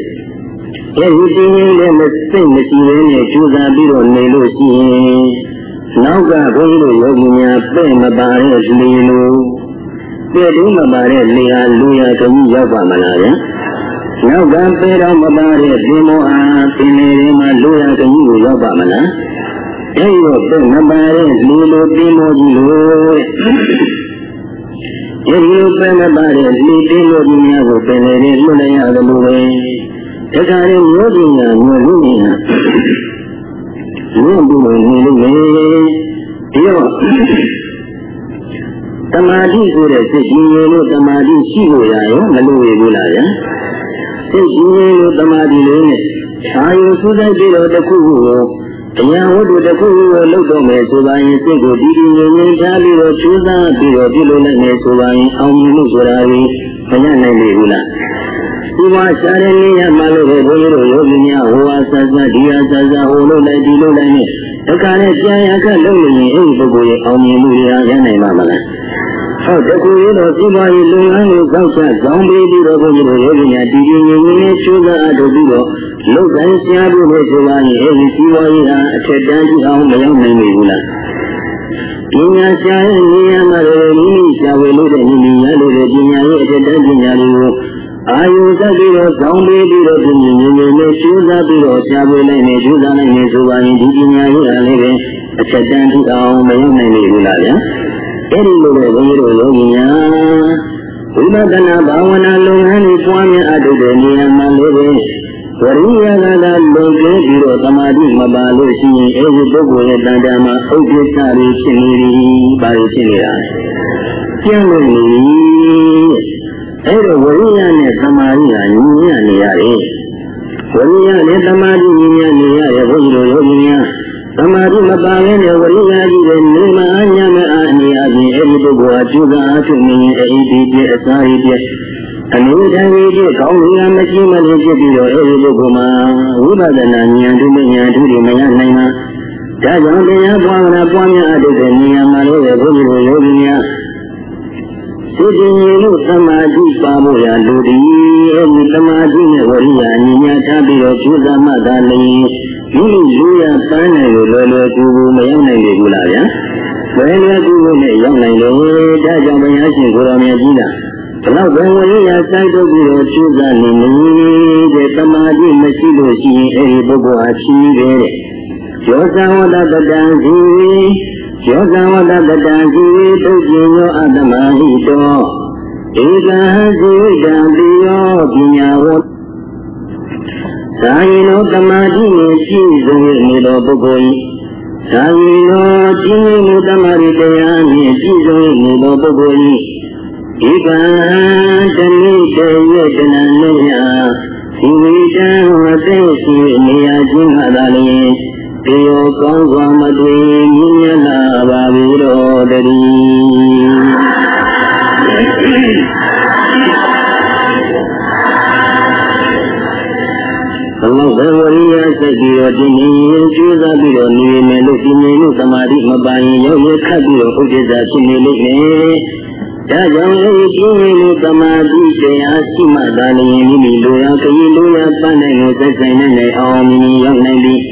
အဲဒီကျဉ်းရင်တဲ့စိတ်မရှိဘဲနဲ့ကျိုးစားပြီးတော့နေလို့ရှိရင် နောက်ကဘုန်းကြီးတို့ယောဂီများပဲ့မပါတဲ့လေလိုပဲ့တုံးမပါတဲ့လေဟာလူရခကြီးရောက်ပါမလားဗျာနောက်ကပဲတော့မပါတဲ့ဒီမောအားပင်လေတွေမှာလူရခကြီးကိုရောက်ပါမလားအဲဒီတော့ပဲ့မပါတဲ့လူလိုဒီမောကြီးလိုဒီလိုပဲမပါတဲ့ဒီဒီလိုဒီများကိုပင်လေတွေလွတ်လိုက်ရတယ်လို့ပဲတခါရင်မျိုးပညာမျိုးလူညာ မျိုးဘူးလို့နေလို့လေဒီတော့တမာတိဆိုတဲ့စိတ်ကြီးရလို့တမာတိရှိလို့ရရောမလို့ရဘူးလားဗျာစိတ်ကြီးရလို့တမာတိလေးနဲ့အာယုစူးစိုက်ပြီးတော့တခုခုကိုတရားဝတ္ထုတစ်ခုကိုလုပ်တော့မယ်ဆိုပါရင်စိတ်ကိုဒီဒီငြိမ်ငြိမ်ထားပြီးတော့ကျိုးစားပြီးတော့ပြုလုပ်နိုင်မယ်ဆိုပါရင်အောင်မြင်မှုဆိုတာကြီးမရနိုင်လေဘူးလား ဒီမှာရှားတဲ့နေရာမှာလို့ပဲဘုန်းကြီးတို့ယောဂီများဟောဝါဆဆဒီဟာဆဆဟိုလုပ်လိုက်ဒီလုပ်လိုက်နဲ့တခါနဲ့ပြန်ရခက်လုပ်နေရင်အဲ့ဒီပုဂ္ဂိုလ်ရဲ့အောင်မြင်မှုတွေရနိုင်မှာမလားဟုတ်တကူရတော့ဒီပါရီလုံငန်းကိုကောက်ချဇောင်းပေးပြီးတော့ဘုန်းကြီးတို့ယောဂီများဒီဒီငြိမ်ငြိမ်နဲ့ကျိုးစားအထုတ်ပြီးတော့လုတ်တိုင်းရှားဖို့လို့ဆိုပါရင်အဲဒီစီဝါရေးဟာအထက်တန်းကြီးအောင်မရောက်နိုင်ဘူးလားပညာရှားရဲ့ဉာဏ်မှာလည်းမိမိရှားဝယ်လို့တဲ့မိမိရလို့တဲ့ပညာရဲ့အထက်တန်းပညာတွေကို အာယုသတ်ပြီးတော့ဆောင်းပေးပြီးတော့ဒီဉာဏ်ဉာဏ်နဲ့ကျိုးစားပြီးတော့ရှားပေးနိုင်နေကျိုးစားနိုင်နေဆိုပါရင်ဒီပညာရေးဟာလည်းပဲအထက်တန်းကြီးအောင်မရောက်နိုင်ဘူးလားဗျာအဲဒီလိုပဲဘုန်းကြီးတို့ယောဂီများဝိပဿနာဘာဝနာလုပ်ငန်းတွေပွားများအပ်တဲ့နေရာမှာလည်းပဲဝရိယကသာလုံကျင်းပြီးတော့သမာဓိမပါလို့ရှိရင်အဲဒီပုဂ္ဂိုလ်ရဲ့တန်တာမှာဥပ္ပစ္စတွေဖြစ်နေပြီ။ဘာတွေဖြစ်နေတာလဲ။ကျင့်လို့နေ အဲဒါဝရိယနဲ့သမာဓိဟာညီညနေရတယ်။ဝရိယနဲ့သမာဓိညီညနေရတယ်ဘုရားတို့ယောဂီများသမာဓိမပါဘဲနဲ့ဝရိယကြီးတဲ့နေမအညာမအားနေအပြင်အဲဒီပုဂ္ဂိုလ်ဟာကျူးစာအထုနေရင်အဲဒီပြည့်အစာရည်ပြည့်အနုတန်ကြီးဖြစ်ကောင်းကြီးမရှိမလို့ဖြစ်ပြီးတော့အဲဒီပုဂ္ဂိုလ်မှာဝိပဿနာဉာဏ်တုဉာဏ်တုတွေမရနိုင်မှာဒါကြောင့်တရားပွားနာပွားများအပ်တဲ့ဉာဏ်မှာလည်းဘုရားယောဂီများ စဒီဒီလို့သမာဓိပါဖို့ရလူဒီအဲဒီသမာဓိနဲ့ဝရိယအညီညာထားပြီးတော့ကျူးစာမှသာလျင်မိမိလူရပန်းနိုင်လို့လွယ်လွယ်ကူကူမရောက်နိုင်ဘူးလားဗျာလွယ်လွယ်ကူကူနဲ့ရောက်နိုင်တယ်ဒါကြောင့်ဘုရားရှင်ကိုရောင်မြတ်ကြီးကဘလောက်ပဲဝရိယစိုက်ထုတ်ပြီးတော့ကျူးစာနေနေတဲ့သမာဓိမရှိလို့ရှိရင်အဲဒီပုဂ္ဂိုလ်ဟာရှိတယ်တဲ့ယောဇဝတ္တတံဇီဝေ ယောဇဝတ္တတံဇီဝေဒုက္ခယောအတ္တမဟိတောဧကံဇီဝိတံတိယောပညာဝတ်သာယိနောတမာတိနှင့်ပြည့်စုံနေသောပုဂ္ဂိုလ်၏သာယိနောတိမုတမာရိတရားနှင့်ပြည့်စုံနေသောပုဂ္ဂိုလ်၏ဧကံတမိတေယတနံနေယဒီဝိတံဝတေရှိနေရာခြင်းဟာသာလျှင်တေယောကောင်းစွာမတွေ့ ရားရှိမှသာလျှင်မိမိလိုရာခရီးလိုရာပန်းနိုင်ကိုစိတ်ဆိုင်နိုင်အောင်မိမိရောက်နိုင်ပြီး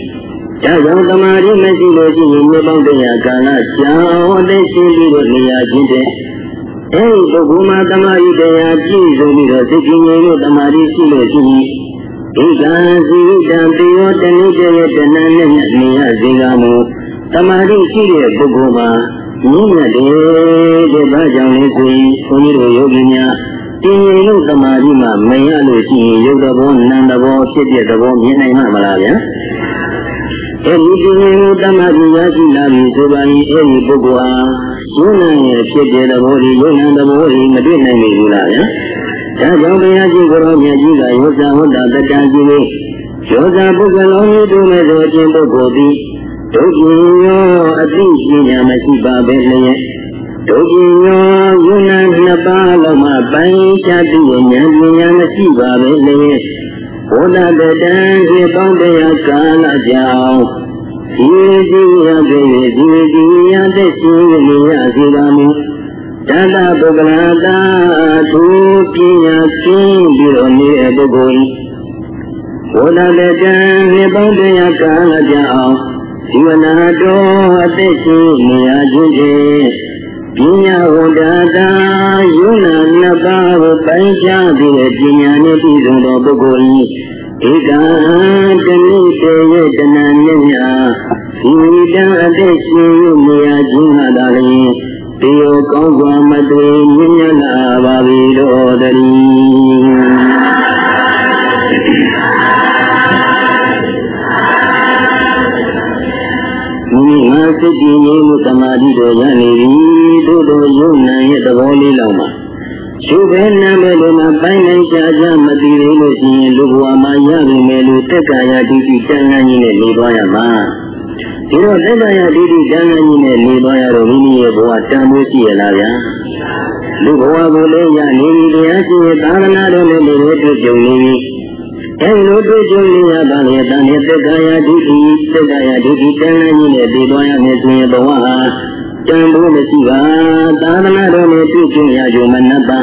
ဒါကြောင့်တမာရီမရှိလို့ရှိရင်မြေပေါင်းတရားကာလကြာဝတဲ့ရှိပြီးတော့နေရာချင်းတဲ့အဲဒီပုဂ္ဂိုလ်မှာတမာရီတရားပြည့်စုံပြီးတော့စိတ်ကြီးငြိမ်လို့တမာရီရှိလို့ရှိရင်ဣဒံစီတံတေယောတဏိတရဲ့တဏ္ဍနဲ့နေရစေကမူတမာရီရှိတဲ့ပုဂ္ဂိုလ်မှာမြင့်မြတ်တယ်တဲ့ဘာကြောင့်လဲဆိုရင်ဘုန်းကြီးတို့ယောဂီများ တင်ရင်လို့တမာရီမှာမရလို့ရှိရင်ရုပ်တဘောနံတဘောဖြစ်တဲ့သဘောမြင်နိုင်မှာမလားဗျာအဲဒီဒီကိုတမတိရရှိလာပြီဆိုပါရင်အဲဒီပုဂ္ဂိုလ်ဟာယုံနာရဲ့ဖြစ်တဲ့သဘောဒီယုံနာသဘောဒီမတွေ့နိုင်ဘူးလားဗျာဒါကြောင့်ဘုရားကြီးကိုယ်တော်မြတ်ကြီးကယောဇဝတ္တတတံကြီးလေးယောဇပုဂ္ဂလောမျိုးတို့မဲ့ဆိုအချင်းပုဂ္ဂိုလ်သည်ဒုက္ခရောအသိဉာဏ်မရှိပါပဲလျက် ဒုက္ခရောယုံနာနှစ်ပါးလုံးမှပိုင်းခြားသိဉာဏ်ပညာမရှိပါပဲလျက်ဘုဒ္ဓတတံဒီပေါင်းတရားကာလကြောင့်ဒီဒီရပေဒီဒီရတဲ့ရှင်ရရစီကမူတတပုဂ္ဂလာတာသူပညာကျင်းပြီးတော့နေတဲ့ပုဂ္ဂိုလ်ဘုဒ္ဓတတံဒီပေါင်းတရားကာလကြောင့်ဒီဝနာတော်အသက်ရှင်နေရခြင်းဖြင့် ပညာဝန္တာတာယုံနာနှစ်ပါးကိုပိုင်းခြားပြီးတဲ့ပညာနဲ့ပြည့်စုံသောပုဂ္ဂိုလ်၏ဧကံတဏိတေယတဏ္ဍမြညာဒီဝိတံအသက်ရှင်နေရခြင်းဟာသာလျှင်တေယောကောင်းစွာမသွေမြင်ရလာပါပြီတော်တည်း စိတ်ကြည်ငြိမ်မှုသမာဓိတော်ရနေပြီတို့တို့ယုံနာရဲ့သဘောလေးလောက်မှာရှုပဲနာမည်လို့မပိုင်းနိုင်ကြကြမသိသေးလို့ရှိရင်လူဘဝမှာရပြီမယ်လို့တက်ကာယဒိဋ္ဌိတန်ခါကြီးနဲ့နေသွားရမှာဒီတော့တက်ကာယဒိဋ္ဌိတန်ခါကြီးနဲ့နေသွားရတော့မိမိရဲ့ဘဝတန်ဖိုးရှိရလားဗျာလူဘဝကိုလည်းရနေပြီတရားရှိရင်သာသနာတော်နဲ့နေလို့တွေ့ကြုံနေပြီ အဲဒီလိုတွေ့ကြုံနေရတာလေတန်တဲ့တက်ကာယဒိဋ္ဌိတက်ကာယဒိဋ္ဌိတန်ခါကြီးနဲ့နေသွားရမယ်ဆိုရင်ဘဝဟာတန်ဖို့မရှိပါသာသနာတော်နဲ့တွေ့ကြုံရကြမနတ်ပါ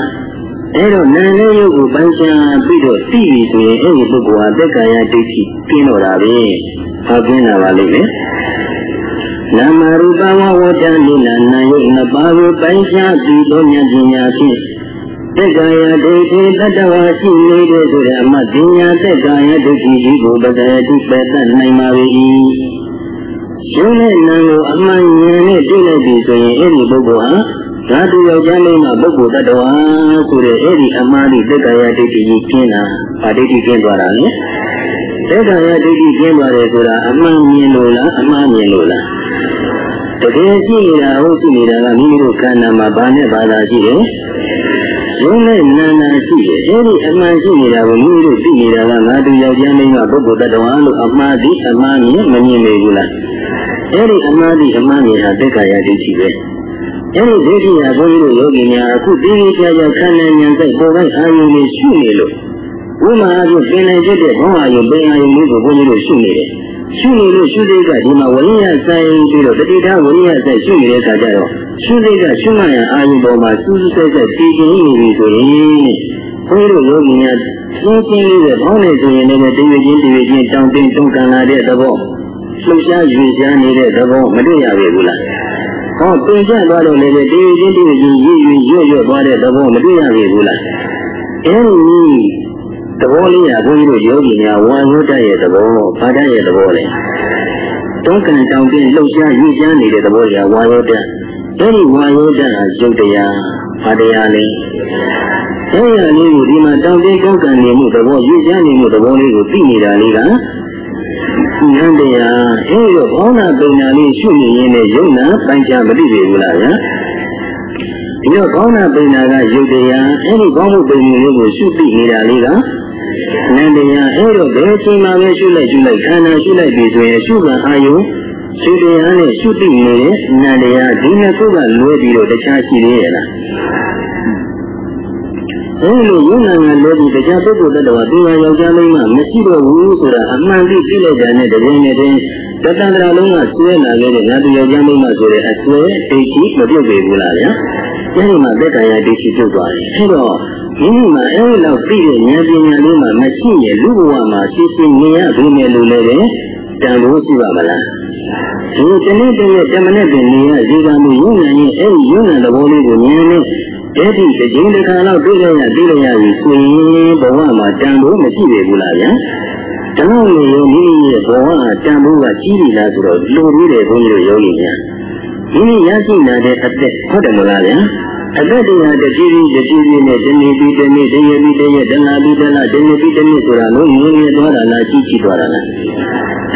အဲ့တော့နာနဲ့ရုပ်ကိုပိုင်းခြားပြီးတော့သိပြီဆိုရင်အဲ့ဒီပုဂ္ဂိုလ်ဟာသက်ကာယဒိဋ္ဌိကျင်းတော့တာပဲဟောကျင်းတာပါလိမ့်မယ်နာမရူပဝဝတ္တနိလနာယုတ်နှစ်ပါးကိုပိုင်းခြားပြီးတော့ဉာဏ်ပညာဖြင့် သက်ကာယဒိဋ္ဌိတတဝါရှိနေတဲ့ဆိုတဲ့အမှပညာသက်ကာယဒိဋ္ဌိကြီးကိုပတ္တတိပတတ်နိုင်ပါ၏ရှင်းတဲ့နာကိုအမှန်ဉာဏ်နဲ့တွေ့လိုက်ပြီဆိုရင်အဲ့ဒီပုဂ္ဂိုလ်ဟာဓာတုယောက်ျားလေးမှာပုဂ္ဂိုလ်တ attva ဆိုတဲ့အဲ့ဒီအမှားဒီသက္ကာယဒိဋ္ဌိကြီးကျင်းတာဗာဒိဋ္ဌိကျင်းသွားတာလေသက္ကာယဒိဋ္ဌိကျင်းသွားတယ်ဆိုတာအမှန်မြင်လို့လားအမှားမြင်လို့လားတကယ်ရှိနေတာဟုတ်ရှိနေတာကမိမိတို့ခန္ဓာမှာဘာနဲ့ဘာသာရှိတယ် ရုံးနဲ့နာနာရှိတယ်အဲ့ဒီအမှန်ရှိနေတာကိုမိမိတို့သိနေတာကငါတို့ယောက်ျားလေးကပုဂ္ဂိုလ်တ attva လို့အမှားဒီအမှားမြင်မမြင်နေဘူးလားအဲ့ဒီအမှားဒီအမှားမြင်တာသက္ကာယဒိဋ္ဌိပဲအဲဒီဒိဋ္ဌိဟာဘုန်းကြီးတို့ယောဂီများအခုတင်းကြီးပြားပြားခန္ဓာဉာဏ်စိတ်ပေါ်ပိုင်းအာယုန်လေးရှုနေလို့ဥမာအဖြစ်ပင်နိုင်တဲ့ဘောဟာယုံပင်အာယုန်လေးကိုဘုန်းကြီးတို့ရှုနေတယ် ရှုနေလို့ရှုစိတ်ကဒီမှာဝိညာဉ်ဆိုင်ပြီးတော့တတိထဝိညာဉ်ဆိုင်ရှုနေတဲ့အခါကျတော့ရှုစိတ်ကရှုမှတ်ရအာရုံပေါ်မှာစူးစူးဆက်ဆက်တည်တည်နေပြီဆိုရင်ဘုန်းကြီးတို့ယောဂီများရှင်းရှင်းလေးပဲဘောင်းနေဆိုရင်လည်းတည်ရချင်းတည်ရချင်းတောင်းတင်းတုံးကန်လာတဲ့သဘောလှုပ်ရှားရွေ့ရှားနေတဲ့သဘောမတွေ့ရပြီဘူးလားဟောပြင်ကျသွားတော့လည်းတည်ရချင်းတည်ရချင်းရည်ရည်ရွတ်ရွတ်သွားတဲ့သဘောမတွေ့ရပြီဘူးလားအဲဒီ သဘောလေးကဘုန်းကြီးတို့ယောဂီများဝါရုဒ္ဒရဲ့သဘောဘာဒရဲ့သဘောလဲတုံးကန်တောင်းတင်းလှုပ်ရှားရွေ့ရှားနေတဲ့သဘောကဝါရုဒ္ဒအဲဒီဝါရုဒ္ဒဟာရုပ်တရားဘာတရားလဲအဲ့ရလေးကိုဒီမှာတောင်းတင်းတုံးကန်နေမှုသဘောရွေ့ရှားနေမှုသဘောလေးကိုသိနေတာလေးကဉာဏ်တရားအဲ့တော့ဘောင်းနာပင်နာလေးရှုနေရင်းနဲ့ယုံနာပိုင်းခြားမသိပြီဘူးလားဗျာဒီတော့ဘောင်းနာပင်နာကယုတ်တရားအဲ့ဒီဘောင်းမှုပင်လေးကိုရှုသိနေတာလေးက နန္တရားအဲ့တော့ဘယ်အချိန်မှပဲရှုလိုက်ရှုလိုက်ခန္ဓာရှုလိုက်ပြီဆိုရင်ရှုကအာယုရှုတရားနဲ့ရှုသိနေတဲ့နန္တရားဒီနှစ်ခုကလွဲပြီးတော့တခြားရှိသေးရဲ့လားအဲဒီလိုယုံနာငါလွဲပြီးတရားပုဂ္ဂိုလ်တ attva သူဟာယောက်ျားမိန်းမမရှိတော့ဘူးဆိုတာအမှန်သိသိလိုက်တာနဲ့တကယ်နဲ့တည်း တတန္တရာလုံးကဆွဲလာခဲ့တဲ့ငါသူယောက်ျားမိန်းမဆိုတဲ့အဆွဲဒိဋ္ဌိမပြုတ်ပေဘူးလားဗျာအဲဒီမှာသက်ကာယဒိဋ္ဌိပြုတ်သွားတယ်အဲတော့မိမိမှာအဲဒီလောက်သိတဲ့ဉာဏ်ပညာလေးမှမရှိရင်လူဘဝမှာရှင်းရှင်းမြင်ရပြီမယ်လို့လည်းတန်ဖို့ရှိပါမလားဒီတနေ့တည်းရဲ့တမနဲ့ပင်နေရဇေကမှုယုံဉာဏ်ရဲ့အဲဒီယုံဉာဏ်သဘောလေးကိုဉာဏ်နဲ့အဲ့ဒီတစ်ချိန်တစ်ခါတော့တွေ့ရရသိရရပြီဆိုရင်ဘဝမှာတန်ဖို့မရှိပေဘူးလားဗျာ တလုံးလေယောမိမိရဲ့ဘဝတန်ဖို့ကကြီးပြီလားဆိုတော့လိုသေးတယ်ဘုန်းကြီးတို့ယောဂီများမိမိရရှိလာတဲ့အသက်ဟုတ်တယ်မလားဗျာအသက်တရားတကြီးကြီးတကြီးကြီးနဲ့တနေ့ပြီးတနေ့တရက်ပြီးတရက်တနာပြီးတနာတနေ့ပြီးတနေ့ဆိုတာလုံးငြင်းရသွားတာလားကြီးကြီးသွားတာလား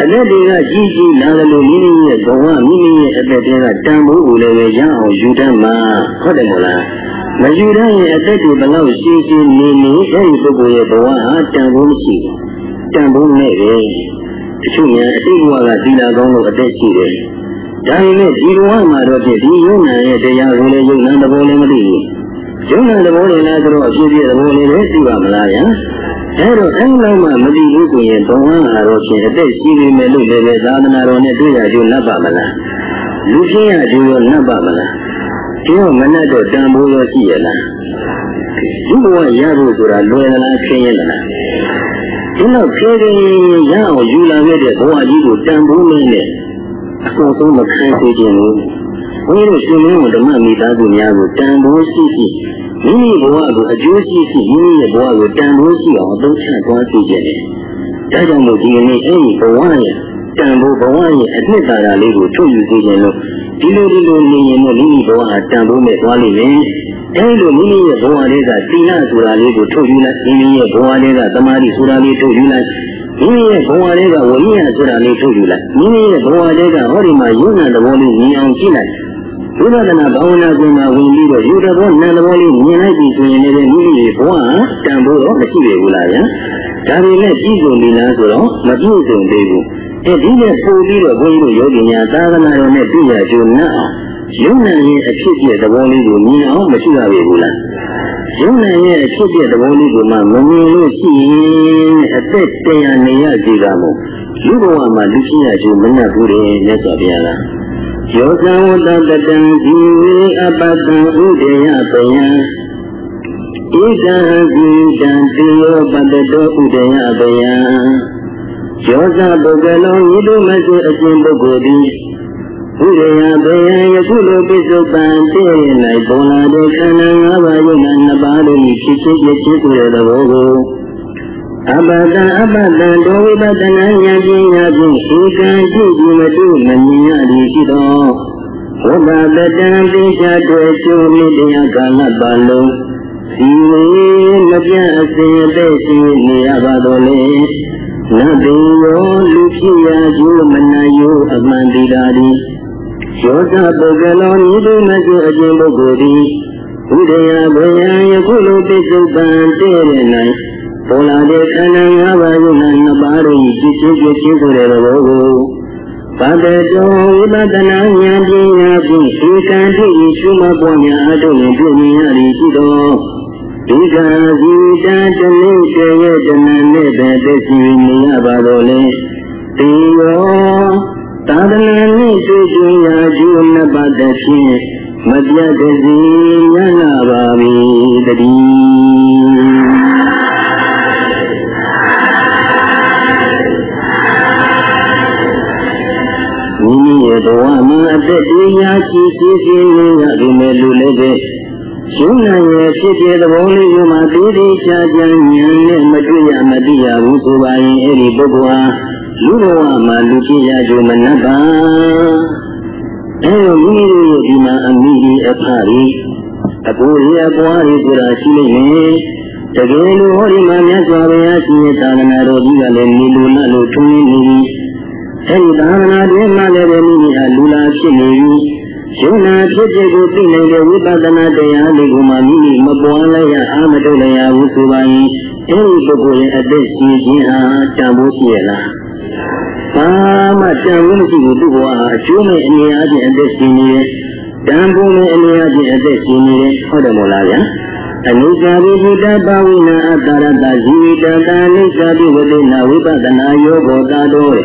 အသက်တွေကကြီးကြီးလာလို့မိမိရဲ့ဘဝမိမိရဲ့အသက်တွေကတန်ဖို့ကိုလည်းရအောင်ယူတတ်မှာဟုတ်တယ်မလားမယူရရင်အသက်တွေဘလောက်ရှိရှိနေနေအဲဒီပုဂ္ဂိုလ်ရဲ့ဘဝဟာတန်ဖိုးမရှိဘူး တန်ဖိုးနဲ့ပဲတချို့များအတိတ်ဘဝကသီလကောင်းလို့အသက်ရှိတယ်ဒါပေမဲ့ဒီဘဝမှာတော့ဖြစ်ဒီယုံနာရဲ့တရားကိုလည်းယုံနာသဘောလည်းမသိဘူးယုံနာသဘောလည်းလားဆိုတော့အဖြစ်ဖြစ်သဘောလေးလည်းသိပါမလားဗျာအဲတော့အဲ့လောက်မှမသိဘူးဆိုရင်ဘဝဟာတော့ဖြင့်အသက်ရှိနေမယ်လို့လည်းပဲသာသနာတော်နဲ့တွေ့ရကြုံတ်ပါမလားလူချင်းရကြုံရောနတ်ပါမလားဒီတော့မနဲ့တော့တန်ဖိုးရောရှိရလားဒီဘဝရဖို့ဆိုတာလွယ်လားခင်းရလား ဒီတော့ခေခေရအောင်ယူလာခဲ့တဲ့ဘဝကြီးကိုတန်ဖိုးနေနဲ့အကုန်ဆုံးမခံစေခြင်းဘူးဘုန်းကြီးတို့ရှင်မင်းဓမ္မမိသားစုများကိုတန်ဖိုးရှိရှိမိမိဘဝကိုအကျိုးရှိရှိမိမိရဲ့ဘဝကိုတန်ဖိုးရှိအောင်အသုံးချသွားစေခြင်းတယ်ဒါကြောင့်မို့ဒီနေ့အဲ့ဒီဘဝရဲ့ တန်ဖိုးဘဝရဲ့အနှစ်သာရလေးကိုထုတ်ယူစေခြင်းလို့ဒီလိုဒီလိုနေရင်တော့မိမိဘဝဟာတန်ဖိုးမဲ့သွားလိမ့်မယ်အဲဒီလိုမိမိရဲ့ဘဝလေးကသီလဆိုတာလေးကိုထုတ်ယူလိုက်မိမိရဲ့ဘဝလေးကသမာဓိဆိုတာလေးထုတ်ယူလိုက်မိမိရဲ့ဘဝလေးကဝိညာဉ်ဆိုတာလေးထုတ်ယူလိုက်မိမိရဲ့ဘဝလေးကဟောဒီမှာယုံနာသဘောလေးမြင်အောင်ကြည့်လိုက်ဝိပဿနာဘာဝနာကိုမှဝင်ပြီးတော့ယူသဘောနာသဘောလေးမြင်လိုက်ပြီဆိုရင်လည်းမိမိရဲ့ဘဝတန်ဖိုးတော့မရှိပေဘူးလားဗျာ ဒါပေမဲ့ကြည့်စုံပြီလားဆိုတော့မပြည့်စုံသေးဘူးအဲဒီနဲ့ပို့ပြီးတော့ဘုန်းကြီးတို့ယောဂီများသာသနာတော်နဲ့ပြည့်ရကြုံနဲ့အောင်ယုံနာရဲ့အဖြစ်ပြသဘောလေးကိုမြင်အောင်မရှိရပြီဘူးလားယုံနာရဲ့အဖြစ်ပြသဘောလေးကိုမှမမြင်လို့ရှိရင်အသက်တရားနေရစီကမို့လူဘဝမှာလူချင်းရကြုံမနှက်ဘူးတဲ့မြတ်စွာဘုရားလားယောဇံဝတ္တတံဒီဝေအပတံဥဒေယပယံ ဣဒံဒီတံတေယောပတ္တောဥဒေယပယံယောဇပုဂ္ဂလောဤတို့မရှိအကျင့်ပုဂ္ဂိုလ်သည်ဘုရားဘယံယခုလိုပိစုပန်တည့်၌ပေါ်လာတဲ့ခန္ဓာ၅ပါးယုံနာနှစ်ပါးတို့၏ဖြစ်ဖြစ်ဖြစ်ဖြစ်ဆိုတဲ့သဘောကိုအပတံအပတံဒောဝိပတနာဉာဏ်ပညာဖြင့်ဧကံကြည့်ကြည့်မတုမမြင်ရသည်ရှိသောဝိပတတံပိချာတွေ့ကျိုးမိတရားကာလပါလုံး ဒီဝေမပြတ်အစဉ်အသက်ရှိနေရပါတော်လေနတ်တေယောလူဖြစ်ရာကျိုးမနာယိုအမှန်တရားသည်ယောသပုဂ္ဂလောဤသိမကျအကျင့်ပုဂ္ဂိုလ်သည်ဘုရားဘုရားယခုလိုပိစုပန်တဲ့ရ၌ပေါ်လာတဲ့ခန္ဓာ၅ပါးယုံနာနှစ်ပါးတို့ကြည့်ချင်းကြည့်ချင်းဆိုတဲ့ဘောကိုပတတောဝိပဒနာဉာဏ်ပညာဖြင့်ဧကံတိရှုမပွားများအထုံးပြုမြင်ရသည်ရှိသော ဒီကံဇီတံတမိတရဲ့တဏ္ဍနဲ့ပဲသိရှိနေရပါတော့လေတေယောသာသနာနှင့်တွေ့ကြရာကျိုးနှစ်ပါးတဖြင့်မပြတ်တစီညနာပါ၏တည်းမိမိရဲ့ဘဝမှာအသက်တရားရှိရှိရှိရရဒီမဲ့လူလည်းပဲ ရှုနိုင်ရဲ့ဖြစ်တဲ့သဘောလေးကိုမှသိသိချာချာဉာဏ်နဲ့မတွေ့ရမသိရဘူးဆိုပါရင်အဲ့ဒီပုဂ္ဂိုလ်ဟာလူဘဝမှာလူဖြစ်ရကြမနှပ်ပါအဲလိုမိမိတို့ရဲ့ဒီမှာအမိဒီအဖရီအကိုရအပွားရီဆိုတာရှိနေမယ်တကယ်လို့ဟောဒီမှာမြတ်စွာဘုရားရှင်ရဲ့သာသနာတော်ကြီးကလည်းနေလူနတ်လို့ထွန်းနေပြီအဲဒီသာသနာတွင်မှလည်းပဲမိမိဟာလူလာဖြစ်နေပြီ ယုံနာဖြစ်ဖြစ်ကိုသိနိုင်တဲ့ဝိပဿနာတရားလေးကိုမှမိမိမပွားလိုက်ရအာမထုတ်လိုက်ရဘူးဆိုပါရင်အဲဒီပုဂ္ဂိုလ်ရဲ့အသက်ရှင်ခြင်းဟာတန်ဖိုးရှိရလားဘာမှတန်ဖိုးမရှိဘူးသူ့ဘဝဟာအကျိုးမဲ့အနေအားဖြင့်အသက်ရှင်နေတယ်တန်ဖိုးမဲ့အနေအားဖြင့်အသက်ရှင်နေတယ်ဟုတ်တယ်မို့လားဗျာအနိစ္စဝိဘုဒ္ဓပါဝိနာအတ္တရတဇီဝိတကအနိစ္စဝိဝတိနာဝိပဿနာယောဂောတာတော်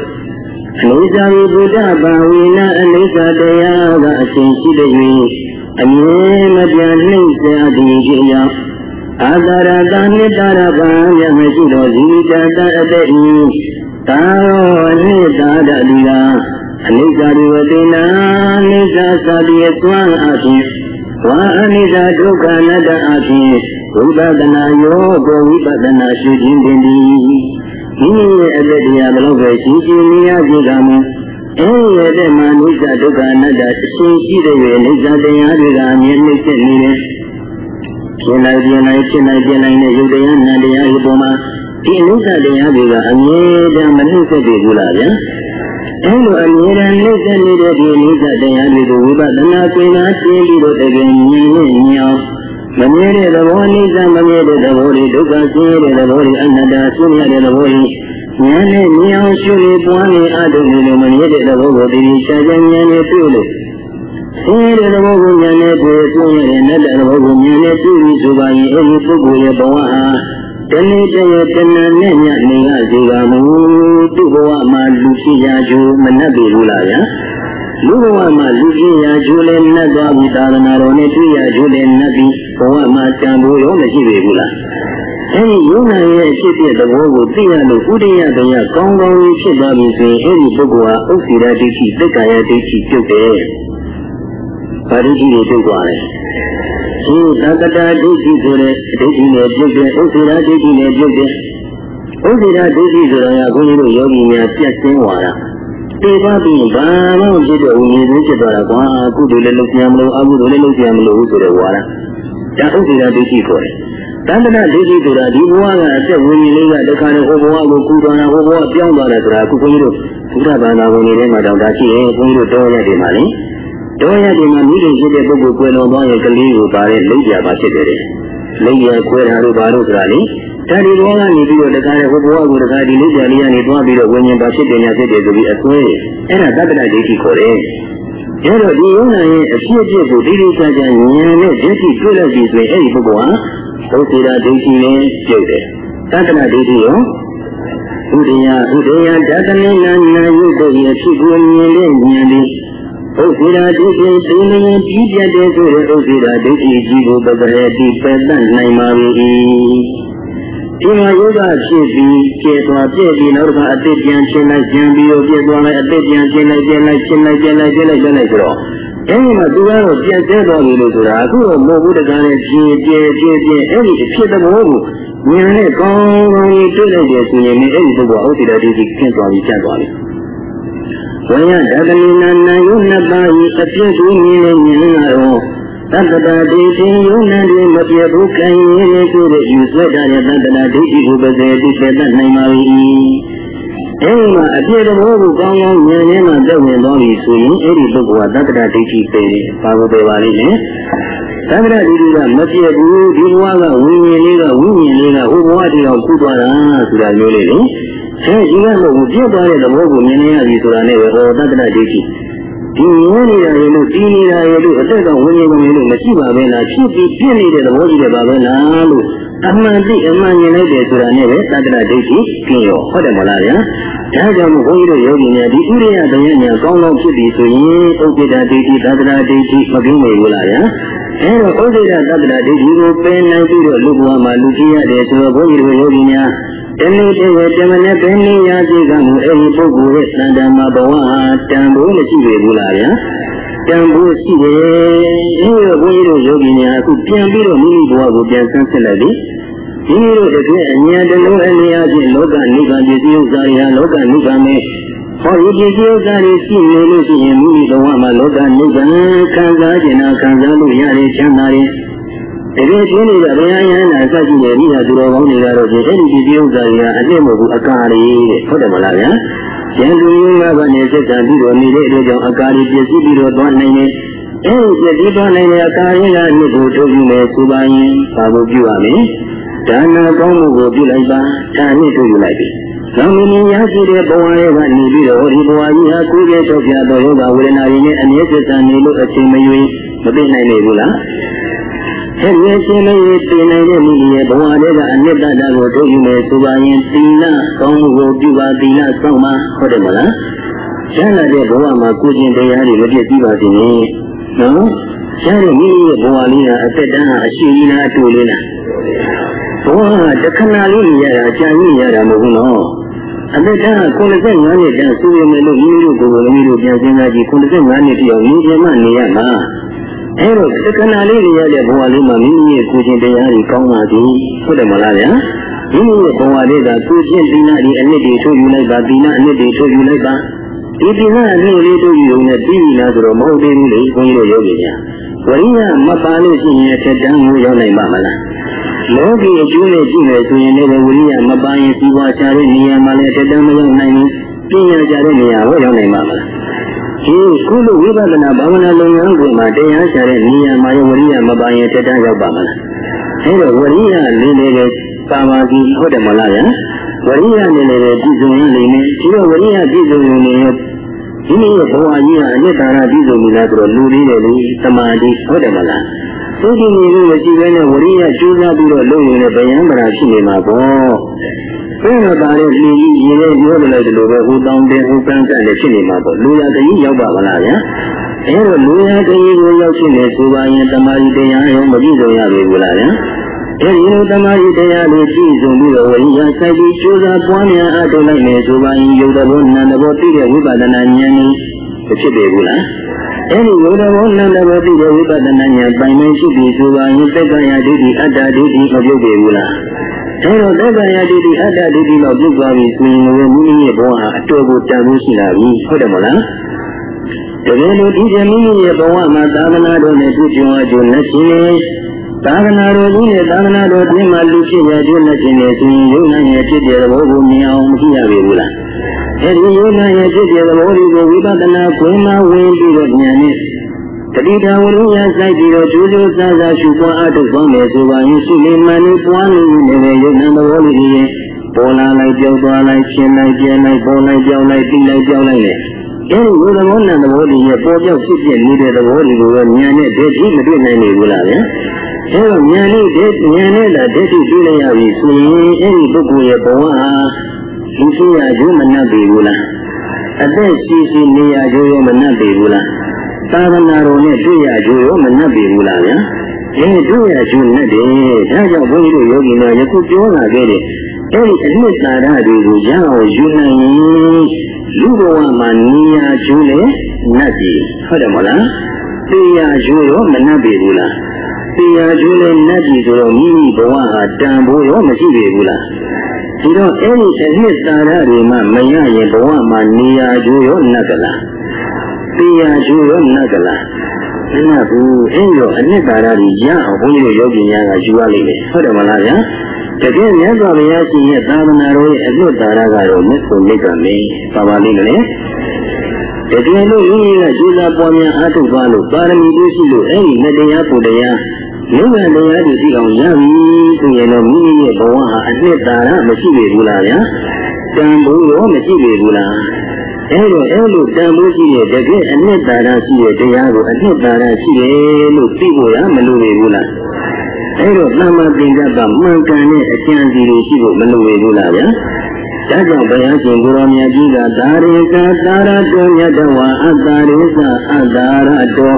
အနိစ္စဝိဘုဒ္ဓဘာဝေနအနိစ္စတရားကအရှင်ရှိတဲ့၍အမြဲမပြတ်နှိမ့်စေအပ်သည်ဖြစ်ရာအာသာရတာနိတ္တရဘာယမရှိတော်ဇီတတအတ္တိတာရောနိတ္တဒတိကအနိစ္စရိဝတိနာအနိစ္စသတိယသွမ်းအဖြစ်ဝါအနိစ္စဒုက္ခအနတ္တအဖြစ်ဝိပဿနာယောကိုဝိပဿနာရှိခြင်းတ င်သည်မိမိရဲ့အသက်တရားဘလို့ပဲရှိရှိနေရကြကမှအဲဒီရဲ့တဲ့မှာနိစ္စဒုက္ခအနတ္တအရှင်းရှိတဲ့ရဲ့နိစ္စတရားတွေကအမြဲနှိမ့်ဆက်နေတယ်ဖြစ်လိုက်ပြလိုက်ဖြစ်လိုက်ပြလိုက်တဲ့ယုတ်တရားနံတရားဒီပေါ်မှာဒီနိစ္စတရားတွေကအမြဲတမ်းမနှိမ့်ဆက်ပြီဘူးလားဗျာအဲလိုအမြဲတမ်းနှိမ့်ဆက်နေတဲ့ဒီနိစ္စတရားတွေကိုဝိပဿနာပင်နာရှင်းပြီးတော့တကယ်မြင်နဲ့မြင်အောင် မမြဲတဲ့သဘောအနိစ္စမမြဲတဲ့သဘောတွေဒုက္ခဆင်းရဲတဲ့သဘောတွေအနတ္တဆင်းရဲတဲ့သဘောတွေဉာဏ်နဲ့မြင်အောင်ရှုနေပွားနေအထုနေလို့မမြဲတဲ့သဘောကိုတည်တည်ချာချာဉာဏ်နဲ့တွေ့လို့ဆင်းရဲတဲ့သဘောကိုဉာဏ်နဲ့တွေ့ဆင်းရဲတဲ့နတ္တသဘောကိုဉာဏ်နဲ့တွေ့ပြီးဆိုပါရင်အဲဒီပုဂ္ဂိုလ်ရဲ့ဘဝဟာတဏှိတရဲ့တဏှနဲ့ညနေရစေကမူသူ့ဘဝမှာလူရှိရာကျိုးမနှက်ပြီဘူးလားဗျာ လူဘဝမှာလူကြီးရာကျိုးလည်းနှက်သွားပြီသာသနာတော်နဲ့တွေ့ရာကျိုးလည်းနှက်ပြီဘဝမှာကြံဖို့ရောမရှိပြီဘူးလားအဲဒီယုံနာရဲ့အဖြစ်ဖြစ်သဘောကိုသိရလို့ဥဒိယတရားကောင်းကောင်းကြီးဖြစ်သွားပြီဆိုရင်အဲဒီပုဂ္ဂိုလ်ဟာဥစ္စေရဒိဋ္ဌိသက္ကာယဒိဋ္ဌိပြုတ်တယ်။ပါဠိကြီးတွေပြုတ်သွားတယ်။ဒီသက္ကတာဒိဋ္ဌိဆိုတဲ့ဒိဋ္ဌိနဲ့ပြုတ်တယ်ဥစ္စေရဒိဋ္ဌိနဲ့ပြုတ်တယ်။ဥစ္စေရဒိဋ္ဌိဆိုတာကဘုန်းကြီးတို့ယောဂီများပြတ်သိမ်းသွားတာ။ ဒီပါပြီးဘာမှမဖြစ်တဲ့ဝိညာဉ်ကြီးဖြစ်သွားတာကွာ။ကုသိုလ်လည်းလုပ်ပြန်မလို့အကုသိုလ်လည်းလုပ်ပြန်မလို့ဆိုတဲ့ဝါဒ။ဒါဥစ္စေရဒိဋ္ဌိခေါ်တယ်။တဏ္ဍနာဒိဋ္ဌိဆိုတာဒီဘဝကအသက်ဝိညာဉ်လေးကတခါနဲ့ဟိုဘဝကိုကူသွားတာဟိုဘဝပြောင်းသွားတယ်ဆိုတာအခုဘုန်းကြီးတို့ဘုရားဘာသာဝင်တွေထဲမှာတောင်ဒါရှိရင်ဘုန်းကြီးတို့တော်ရတယ်မှာလေတော်ရတယ်မှာမိခင်ဖြစ်တဲ့ပုဂ္ဂိုလ်ကွယ်လွန်သွားရင်ကလေးကိုပါတဲ့လိပ်ပြပါဖြစ်တယ်လေလိပ်ပြကွယ်တာတို့ဘာလို့ဆိုတာလေ ဒါဒီဘဝကနေပြီးတော့တခါနဲ့ဟိုဘဝကိုတခါဒီလိပ်ပြလေးကနေသွားပြီးတော့ဝိညာဉ်ပါဖြစ်တယ်ညာဖြစ်တယ်ဆိုပြီးအစွဲအဲ့ဒါတတ္တနာဒိဋ္ဌိခေါ်တယ်အဲ့တော့ဒီယုံနာရဲ့အဖြစ်အပျက်ကိုတိတိကျကျဉာဏ်နဲ့ဒိဋ္ဌိတွေ့လိုက်ပြီဆိုရင်အဲ့ဒီပုဂ္ဂိုလ်ဟာသုသေတာဒိဋ္ဌိနဲ့ပြုတ်တယ်။သတ္တနာဒိဋ္ဌိရောဥဒိယဥဒိယဓတမေနနာယုတ်ရဲ့ဖြစ်ကိုမြင်တဲ့ဉာဏ်သည်ဥသေတာဒိဋ္ဌိသိနေရင်ပြီးပြတ်တဲ့ဆိုတဲ့ဥသေတာဒိဋ္ဌိကြီးကိုပပရတိပယ်တတ်နိုင်ပါ၏။ ဒီမှာယောဂဖြစ်ပြီးကျေသွားပြည့်ပြီးနောက်တစ်ခါအတိတ်ပြန်ရှင်းလိုက်ပြန်ပြီးတော့ပြည့်သွားလိုက်အတိတ်ပြန်ရှင်းလိုက်ပြန်လိုက်ရှင်းလိုက်ပြန်လိုက်ရှင်းလိုက်ပြန်လိုက်ဆိုတော့အဲဒီမှာသူကတော့ပြည့်စဲတော်ပြီလို့ဆိုတာအခုတော့မဟုတ်ဘူးတကားနဲ့ပြည့်ပြည့်ပြည့်ပြည့်အဲဒီအဖြစ်သဘောကိုဉာဏ်နဲ့ကောင်းကောင်းကြီးတွေ့လိုက်တဲ့ဆိုရင်အဲဒီပုဂ္ဂိုလ်အောက်စီတော်ဒီကြီးကျင့်သွားပြီးကျတ်သွားပြီဝိယဓကမိနာနာယုနှစ်ပါးဤအပြည့်ကိုမြင်နေမြင်လာတော့ တတ္တတာဒိဋ္ဌိယုံနာတွေမပြတ်ဘူးခံရင်းဆိုတဲ့ယူဆွဲတာတဲ့တတ္တတာဒိဋ္ဌိကိုပဲစေတိစေတတ်နိုင်ပါ၏အဲဒီမှာအပြည့်တော်ကိုကောင်းကောင်းဉာဏ်နဲ့မှတက်ဝင်သွားပြီဆိုရင်အဲဒီပုဂ္ဂိုလ်ကတတ္တရာဒိဋ္ဌိပဲပါဖို့ပဲပါလိမ့်မယ်။တတ္တရာဒိဋ္ဌိကမပြည့်ဘူးဒီဘဝကဝိညာဉ်လေးကဝိညာဉ်လေးကဟိုဘဝတည်းအောင်ကုသွားတာဆိုတာမျိုးလေးလေ။အဲဒီကမှပြည့်သွားတဲ့သဘောကိုမြင်နေရပြီဆိုတာနဲ့ပဲဟောတတ္တရာဒိဋ္ဌိ ဒီမြင်နေတာရေလို့တီးနေတာရေလို့အသက်ကဝိညာဉ်ကလေးလို့မရှိပါပဲလားဖြစ်ပြီးပြည့်နေတဲ့သဘောကြီးတွေပါပဲလားလို့အမှန်တိအမှန်မြင်လိုက်တယ်ဆိုတာနဲ့ပဲသတ္တရဒိဋ္ဌိကျင်းရောဟုတ်တယ်မလားဗျာဒါကြောင့်မို့ဘုန်းကြီးတို့ယောဂီများဒီဥရိယတရားညာကောင်းကောင်းဖြစ်ပြီဆိုရင်ဥပ္ပဒဒိဋ္ဌိသတ္တရဒိဋ္ဌိမကင်းနိုင်ဘူးလားဗျာအဲတော့ဥဒိဒသတ္တရာဒိဋ္ဌိကိုပယ်နိုင်ပြီးတော့လူဘဝမှာလူကြည့်ရတယ်ဆိုတော့ဘုန်းကြီးတို့ယောဂီများ တဏှိတေဝတမနဲ့ပင်နေရစီကမှုအဲဒီပုဂ္ဂိုလ်ရဲ့သံတမဘဝဟာတန်ဖို့မရှိပေဘူးလားဗျာတန်ဖို့ရှိတယ်ဒီလိုဘုန်းကြီးတို့ယောဂီများအခုပြန်ပြီးတော့မိမိဘဝကိုပြန်ဆန်းစစ်လိုက်ပြီဒီလိုတကယ်အညာတလုံးအလျားဖြင့်လောကနိဗ္ဗာန်ပစ္စည်းဥစ္စာတွေဟာလောကနိဗ္ဗာန်နဲ့ဟောဒီပစ္စည်းဥစ္စာတွေရှိနေလို့ရှိရင်မိမိဘဝမှာလောကနိဗ္ဗာန်ခံစားကျင်တာခံစားလို့ရတဲ့ချမ်းသာတဲ့ တကယ်ကျင်းနေတဲ့ဘုရားယန္တာစရှိတဲ့ရိယာသူတော်ကောင်းတွေကတော့ဒီအဲ့ဒီပစ္စည်းဥစ္စာတွေကအစ်စ်မဟုတ်ဘူးအကာရီတဲ့ဟုတ်တယ်မလားဗျာယန္တူရင်းကဘာနဲ့စက်တာပြီးတော့နေတဲ့အတွက်ကြောင့်အကာရီပစ္စည်းပြီးတော့သွားနိုင်တယ်အဲဒီပစ္စည်းသွားနိုင်တဲ့အကာရီကနှစ်ကိုထုတ်ပြီးမယ်ဆိုပါရင်ဘာကိုပြုရမလဲဒါနာကောင်းမှုကိုပြုလိုက်ပါဒါနဲ့ထုတ်ယူလိုက်ပြီ။နောင်မင်းရရှိတဲ့ဘဝရဲ့ကနေပြီးတော့ဒီဘဝကြီးဟာကိုယ်ရဲ့ထုတ်ပြသောယောဂဝေဒနာတွေနဲ့အမြဲတမ်းနေလို့အချိန်မရွေးမသိနိုင်နေဘူးလား။ အဲဒီအချိန်မရွေးပြင်နိုင်တဲ့မိရဲ့ဘဝတွေကအနိတ္တတာကိုထုတ်ယူမယ်ဆိုပါရင်သီလကောင်းမှုကိုပြုပါသီလစောင့်ပါဟုတ်တယ်မလား။ရလာတဲ့ဘဝမှာကိုယ်ကျင်တရားတွေမပြည့်စည်ပါစေနဲ့။နော်။ရတဲ့မိရဲ့ဘဝလေးကအသက်တန်းအရှိကြီးလားအတူလေးလား။ဘဝတခဏလေးရတာကြာကြီးရတာမဟုတ်ဘူးနော်အသက်တာ95နှစ်တန်းဆိုရမယ်လို့မိမိတို့ကိုယ်ကိုမိမိတို့ပြန်စဉ်းစားကြည့်95နှစ်တိအောင်နေပြမနေရမှာ အဲတော့တခဏလေးရတဲ့ဘဝလေးမှာမိမိရဲ့ကိုယ်ချင်းတရားတွေကောင်းပါသည်ဟုတ်တယ်မလားဗျာမိမိရဲ့ဘဝလေးကကိုယ်ချင်းသီလဒီအနစ်တွေထုတ်ယူလိုက်ပါသီလအနစ်တွေထုတ်ယူလိုက်ပါဒီသီလအနစ်လေးထုတ်ယူုံနဲ့ပြီးပြီလားဆိုတော့မဟုတ်သေးဘူးလေဘုန်းကြီးတို့ယောဂီများဝရိယမပါလို့ရှိရင်ထက်တန်းကိုရောက်နိုင်ပါမလားလောကီအကျိုးနဲ့ကြည့်မယ်ဆိုရင်လည်းဝိရိယမပန်းရင်စီးပွားချတဲ့နေရာမှာလည်းတတမရောက်နိုင်ဘူးပညာချတဲ့နေရာကိုရောက်နိုင်မှာမလား ဒီကုလဝိပဿနာဘာဝနာလုပ်ငန်းကိုမှတရားချတဲ့နေရာမှာရောဝိရိယမပန်းရင်တတရောက်ပါမလားအဲတော့ဝိရိယလေးလေးပဲပါပါပြီဟုတ်တယ်မလားဗျာဝိရိယလေးလေးပဲပြည်စုံရင်းနေမယ်ဒီတော့ဝိရိယပြည်စုံရင်လည်းဒီနေ့ဘဝကြီးဟာအနိတ္တရာပြည်စုံပြီလားဆိုတော့လူလေးတယ်လေသမာဓိဟုတ်တယ်မလား သိတိနေလို့မရှိဘဲနဲ့ဝရိယကျိုးစားပြီးတော့လုပ်ရင်လည်းဗျံပရာရှိနေမှာပေါ့။ဘယ်မှာပါတဲ့လူကြီးရေနဲ့ပြောတယ်လို့ဒီလိုပဲဟိုတောင်းတယ်ဟိုပန်းကလည်းဖြစ်နေမှာပေါ့။လူရတကြီးရောက်ပါမလားဗျာ။အဲတော့လူရတကြီးကိုရောက်ရှိနေဆိုပါရင်တမာရီတရားရောမပြည့်စုံရပြီဘူးလားဗျာ။ အဲဒီလိုတမာရီတရားလေးပြည့်စုံပြီးတော့ဝရိယစိုက်ပြီးကျိုးစားပွားများအားထုတ်လိုက်မယ်ဆိုပါရင်ယုတ်တဘောနန္တဘောသိတဲ့ဝိပဿနာဉာဏ်ကြီးဖြစ်ပေဘူးလား။အဲဒီဝေဒဘောနန္ဒဘောတိရဲ့ဝိပဿနာဉာဏ်ပိုင်မရှိပြီဆိုပါရင်သက္ကရာဒိဋ္ဌိအတ္တဒိဋ္ဌိမပြုတ်ပြီဘူးလားအဲတော့သက္ကရာဒိဋ္ဌိအတ္တဒိဋ္ဌိတော့ပြုတ်သွားပြီဆိုရင်လည်းမိမိရဲ့ဘဝဟာအတော်ကိုတန်ဖိုးရှိလာပြီဟုတ်တယ်မလားတကယ်လို့ဒီပြမိမိရဲ့ဘဝမှာသာသနာတော်နဲ့ပြုကျွမ်းအကျိုးနဲ့ရှင်နေ သာသနာတော်ကြီးနဲ့သာသနာတော်တွင်မှလူဖြစ်ရကျိုးနဲ့ရှင်နေဆိုရင်ယုံနိုင်ရဲ့ဖြစ်တဲ့သဘောကိုမြင်အောင်မကြည့်ရပြီဘူးလားအဲဒီယုံနာရဲ့ဖြစ်တဲ့သဘောတွေကိုဝိပဿနာကွင်းမှာဝင်ပြီးတော့ဉာဏ်နဲ့တတိတဝရိယစိုက်ပြီးတော့ကျိုးကျိုးစားစားရှုပွားအထုတ်သွားမယ်ဆိုပါရင်ရှိနေမှန်နေပွားနေနေတဲ့ယုံနာသဘောလေးတွေပေါ်လာလိုက်ကြောက်သွားလိုက်ရှင်းလိုက်ကျဲလိုက်ပေါ်လိုက်ကြောက်လိုက်ပြီးလိုက်ကြောက်လိုက်နဲ့ အဲဒီဝေဒမောနံသဘောတွေရဲ့ပေါ်ပြောက်ဖြစ်ပြနေတဲ့သဘောတွေကိုပဲဉာဏ်နဲ့ဒိဋ္ဌိမတွေ့နိုင်နေဘူးလားဗျာအဲတော့ဉာဏ်နဲ့ဒိဋ္ဌိဉာဏ်နဲ့လာဒိဋ္ဌိတွေ့လိုက်ရပြီဆိုရင်အဲဒီပုဂ္ဂိုလ်ရဲ့ဘဝဟာဒီရှိရကျိုးမနှက်ပေဘူးလားအသက်ရှိရှိနေရကျိုးရောမနှက်ပေဘူးလားသာသနာတော်နဲ့တွေ့ရကျိုးရောမနှက်ပေဘူးလားဗျာအဲတွေ့ရကျိုးနဲ့တယ်ဒါကြောင့်ဘုန်းကြီးတို့ယောဂီများယခုပြောလာခဲ့တဲ့အဲဒီအနှစ်သာရတွေကိုရအောင်ယူနိုင်ရင် လူဘဝမှာနေရကျိုးနဲ့နှက်ပြီဟုတ်တယ်မလားသိရကျိုးရောမနှက်ပေဘူးလားသိရကျိုးနဲ့နှက်ပြီဆိုတော့မိမိဘဝဟာတန်ဖိုးရောမရှိပေဘူးလားဒီတော့အဲ့ဒီအနှစ်သာရတွေမှမရရင်ဘဝမှာနေရာကျိုးရောနတ်ကလားတရားကျိုးရောနတ်ကလားမနတ်ဘူးအဲ့ရောအနှစ်သာရတွေရအောင်ဘုန်းကြီးတို့ယောဂီများကယူရလိမ့်မယ်ဟုတ်တယ်မလားဗျာ တကယ်မြတ်စွာဘုရားရှင်ရဲ့သာသနာတော်ရဲ့အနှစ်သာရကတော့မြတ်စွာဘုရားမေပါပါလိမ့်မယ်တကယ်လို့မိမိကကျူးစာပွားများအားထုတ်ပါလို့ပါရမီတွေရှိလို့အဲ့ဒီမတရားပုတရားနိဗ္ဗာန်တရားတွေသိအောင်ရပြီဆိုရင်တော့မိမိရဲ့ဘဝဟာအနှစ်သာရမရှိပေဘူးလားဗျာတန်ဖိုးရောမရှိပေဘူးလားအဲလိုအဲလိုတန်ဖိုးရှိတဲ့တကယ်အနှစ်သာရရှိတဲ့တရားကိုအနှစ်သာရရှိတယ်လို့သိဖို့ရမလိုပေဘူးလား အဲဒါသမ္မာသင်္ကပ္ပမှန်ကန်တဲ့အကျဉ်းစီတွေရှိဖို့မလိုဘူးလားဗျာဒါကြောင့်ဘုရားရှင်ကိုရောမြတ်ကြီးကသာရိကသာရတောမြတ်တဝါအတ္တရိသအတ္တရတော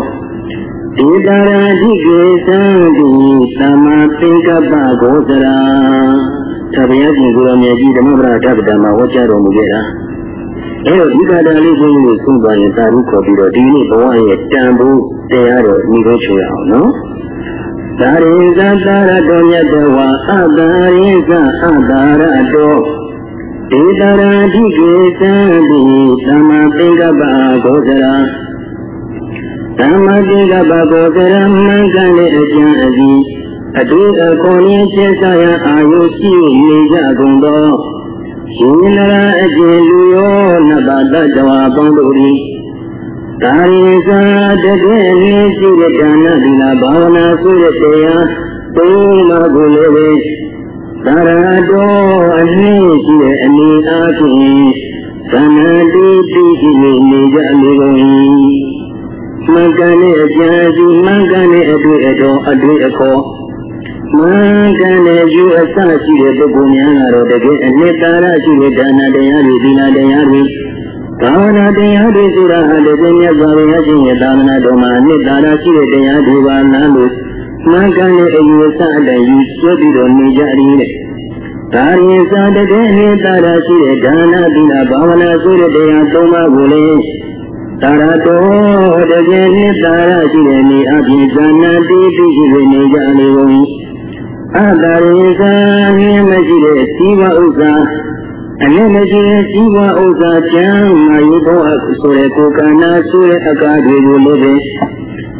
ဒေတာရာဓိကေသံတိသမ္မာသင်္ကပ္ပဂောစရာဒါဘုရားရှင်ကိုရောမြတ်ကြီးဓမ္မပဒဓပ္ပတမှာဟောကြားတော်မူခဲ့တာအဲတော့ဒီကတာလေးကိုကိုသုံးပါရင်သာရုခေါ်ပြီးတော့ဒီနေ့ဘဝရဲ့တန်ဖိုးတရားတော်ညီကိုချွေအောင်နော် သာရိကသာရတောမြတ်တဝါအတ္တရိသအတ္တရတောဒေတရာဓိကေသံတိသမ္မာသင်္ကပ္ပဂောဇရာသမ္မာသင်္ကပ္ပဂောဇရာမှန်ကန်တဲ့အကျဉ်းအစီအတူအခွန်ရင်ကျဆရာအာယုရှိနေကြကုန်သောရှင်နရာအကျဉ်လူရောနဗ္ဗတတဝါပေါင်းတို့သည် ကာရိသာတကယ်နည်းရှိတဲ့ဒါနသီလဘာဝနာဆိုတဲ့တရားသုံးပါးကိုလည်းသာရတော်အနည်းရှိတဲ့အနေအားဖြင့်သံဃာတိတိရှိနေနေကြလေကုန်၏မှန်ကန်တဲ့အကျဉ်းစီမှန်ကန်တဲ့အတွေ့အတော်အတွေ့အခေါ်မှန်ကန်တဲ့ယူအစရှိတဲ့ပုဂ္ဂိုလ်များကတော့တကယ်အနှစ်သာရရှိတဲ့ဒါနတရားတွေသီလတရားတွေ သာဝနာတရားတွေဆိုတာဟာတကယ်မြတ်စွာဘုရားရှင်ရဲ့သာသနာတော်မှာအနှစ်သာရရှိတဲ့တရားတွေပါလားလို့မှန်ကန်တဲ့အယူအဆအတိုင်းယူဆွဲပြီးတော့နေကြရည်တဲ့ဒါရင်သာတကယ်နဲ့တာရရှိတဲ့ဒါနသီလဘာဝနာဆိုတဲ့တရားသုံးပါးကိုလည်းတာရတော်တကယ်နဲ့တာရရှိတဲ့နေအပြင်ဇာနာတိတိရှိနေကြလေကုန်အတာရင်သာမြင်မရှိတဲ့စီဝဥစ္စာ အနည်းမရှိတဲ့စီဝဥစ္စာကျမ်းမာယဘောဆိုတဲ့ကိုယ်ကနာဆိုတဲ့အကားတွေကိုလည်း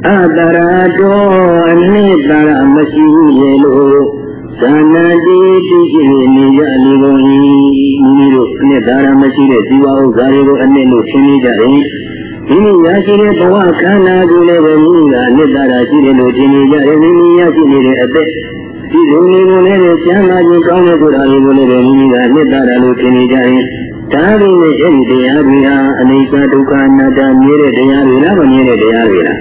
အတရာတော်အနည်းတာရမရှိရဲ့လို့သာနာတိတိရှိနေကြလေကုန်၏မိမိတို့အနှစ်သာရမရှိတဲ့ဇီဝဥစ္စာတွေကိုအနှစ်လို့ရှင်းနေကြတယ်မိမိရရှိတဲ့ဘဝခန္ဓာကိုယ်လည်းပဲမိမိကအနှစ်သာရရှိတယ်လို့ရှင်းနေကြတယ်မိမိရရှိနေတဲ့အသက် ဒီလိုမျိုးလည်းကျမ်းမာခြင်းကောင်းတဲ့ဆိုတာတွေကိုလည်းမိမိကအနှစ်သာရလို့ရှင်းနေကြတယ်ဒါပေမဲ့အဲ့ဒီတရားတွေဟာအနိစ္စဒုက္ခအနတ္တမြဲတဲ့တရားတွေလားမမြဲတဲ့တရားတွေလား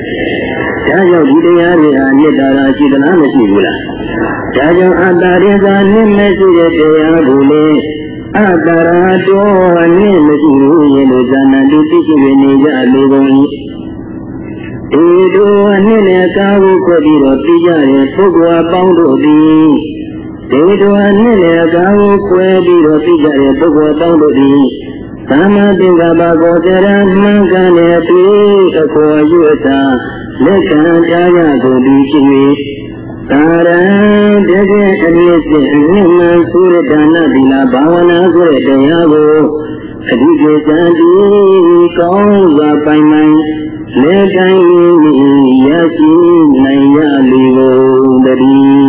ဒါကြောင့်ဒီတရားတွေဟာမေတ္တာရာရှိသလားမရှိဘူးလားဒါကြောင့်အတ္တရိသာနည်းမရှိတဲ့တရားကိုလေအတ္တရာတော်နည်းမရှိဘူးရေလို့ဇာနာတိသိရှိနေကြလေကုန်၏ဒီတို့အနှစ်နဲ့ ကာကိုခွက်ပြီးတော့သိကြတဲ့ပုဂ္ဂိုလ်အပေါင်းတို့သည်ဒီတို့အနှစ်နဲ့ကာကိုခွဲပြီးတော့သိကြတဲ့ပုဂ္ဂိုလ်အပေါင်းတို့သည်သမ္မာသင်္ကပ္ပကိုတရမှန်ကန်တဲ့အတွေ့အခေါ်ယူအတာလက်ခံကြားရကုန်ပြီးဖြစ်၍သာရံတကယ်အမြင့်စဉ်အမြင့်မှန်ဆိုတဲ့ဒါနသီလဘာဝနာဆိုတဲ့တရားကိုအဓိကစံဒီကောင်းစွာပိုင်ပိုင်လက်တိုင်းရ ရှိနိုင်ရလေကုန်တည်း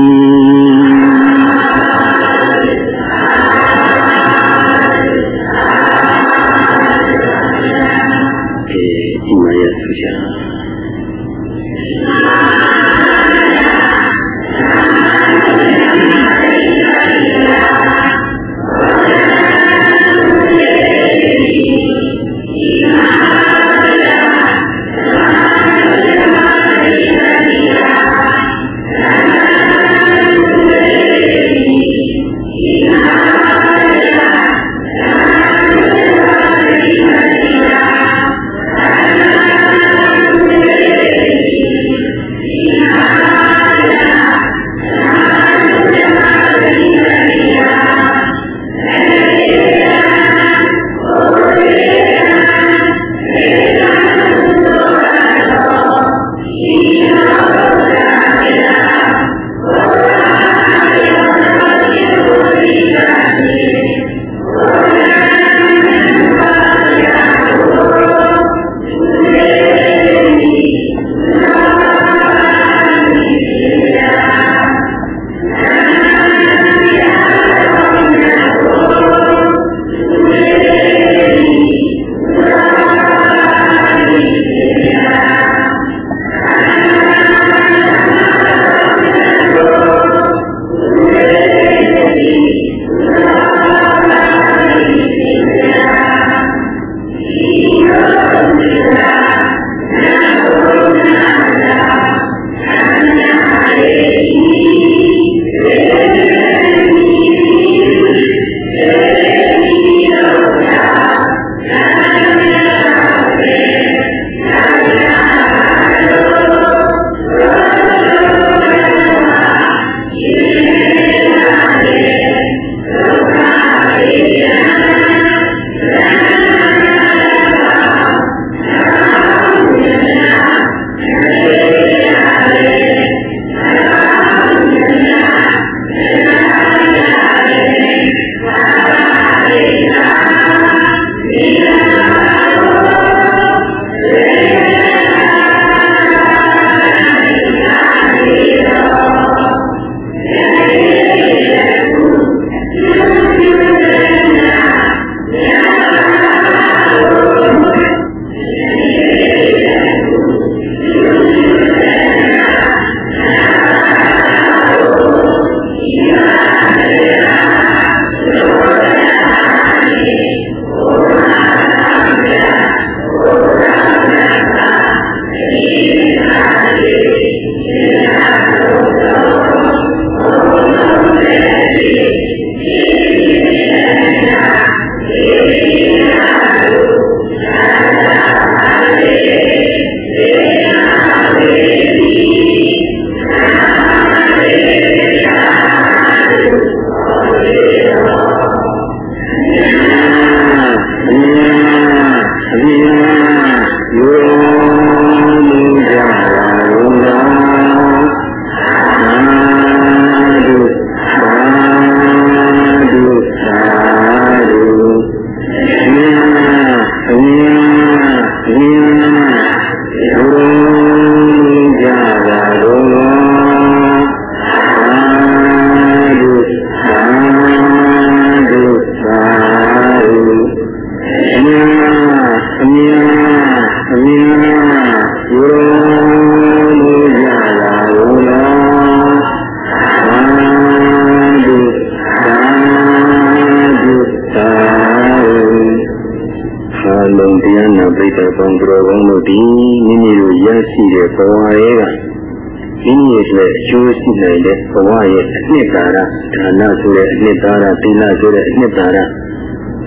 တဲ့အနှစ်သာရသီလဆိုတဲ့အနှစ်သာရ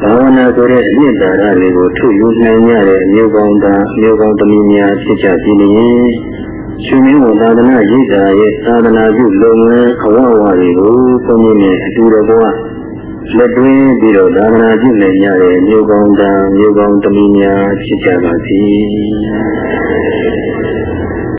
ဘာဝနာဆိုတဲ့အနှစ်သာရတွေကိုထုတ်ယူနိုင်ရတဲ့အမျိုးကောင်းသားမျိုးကောင်းသမီးများဖြစ်ကြပြီလျင်ရှင်မင်းဝသာသနာရိပ်သာရဲ့သာသနာပြုလုပ်ငန်းအဝဝတွေကိုဘုန်းကြီးနဲ့အတူတကွလက်တွင်းပြီးတော့သာသနာပြုနိုင်ကြတဲ့မျိုးကောင်းသားမျိုးကောင်းသမီးများဖြစ်ကြပါစေ။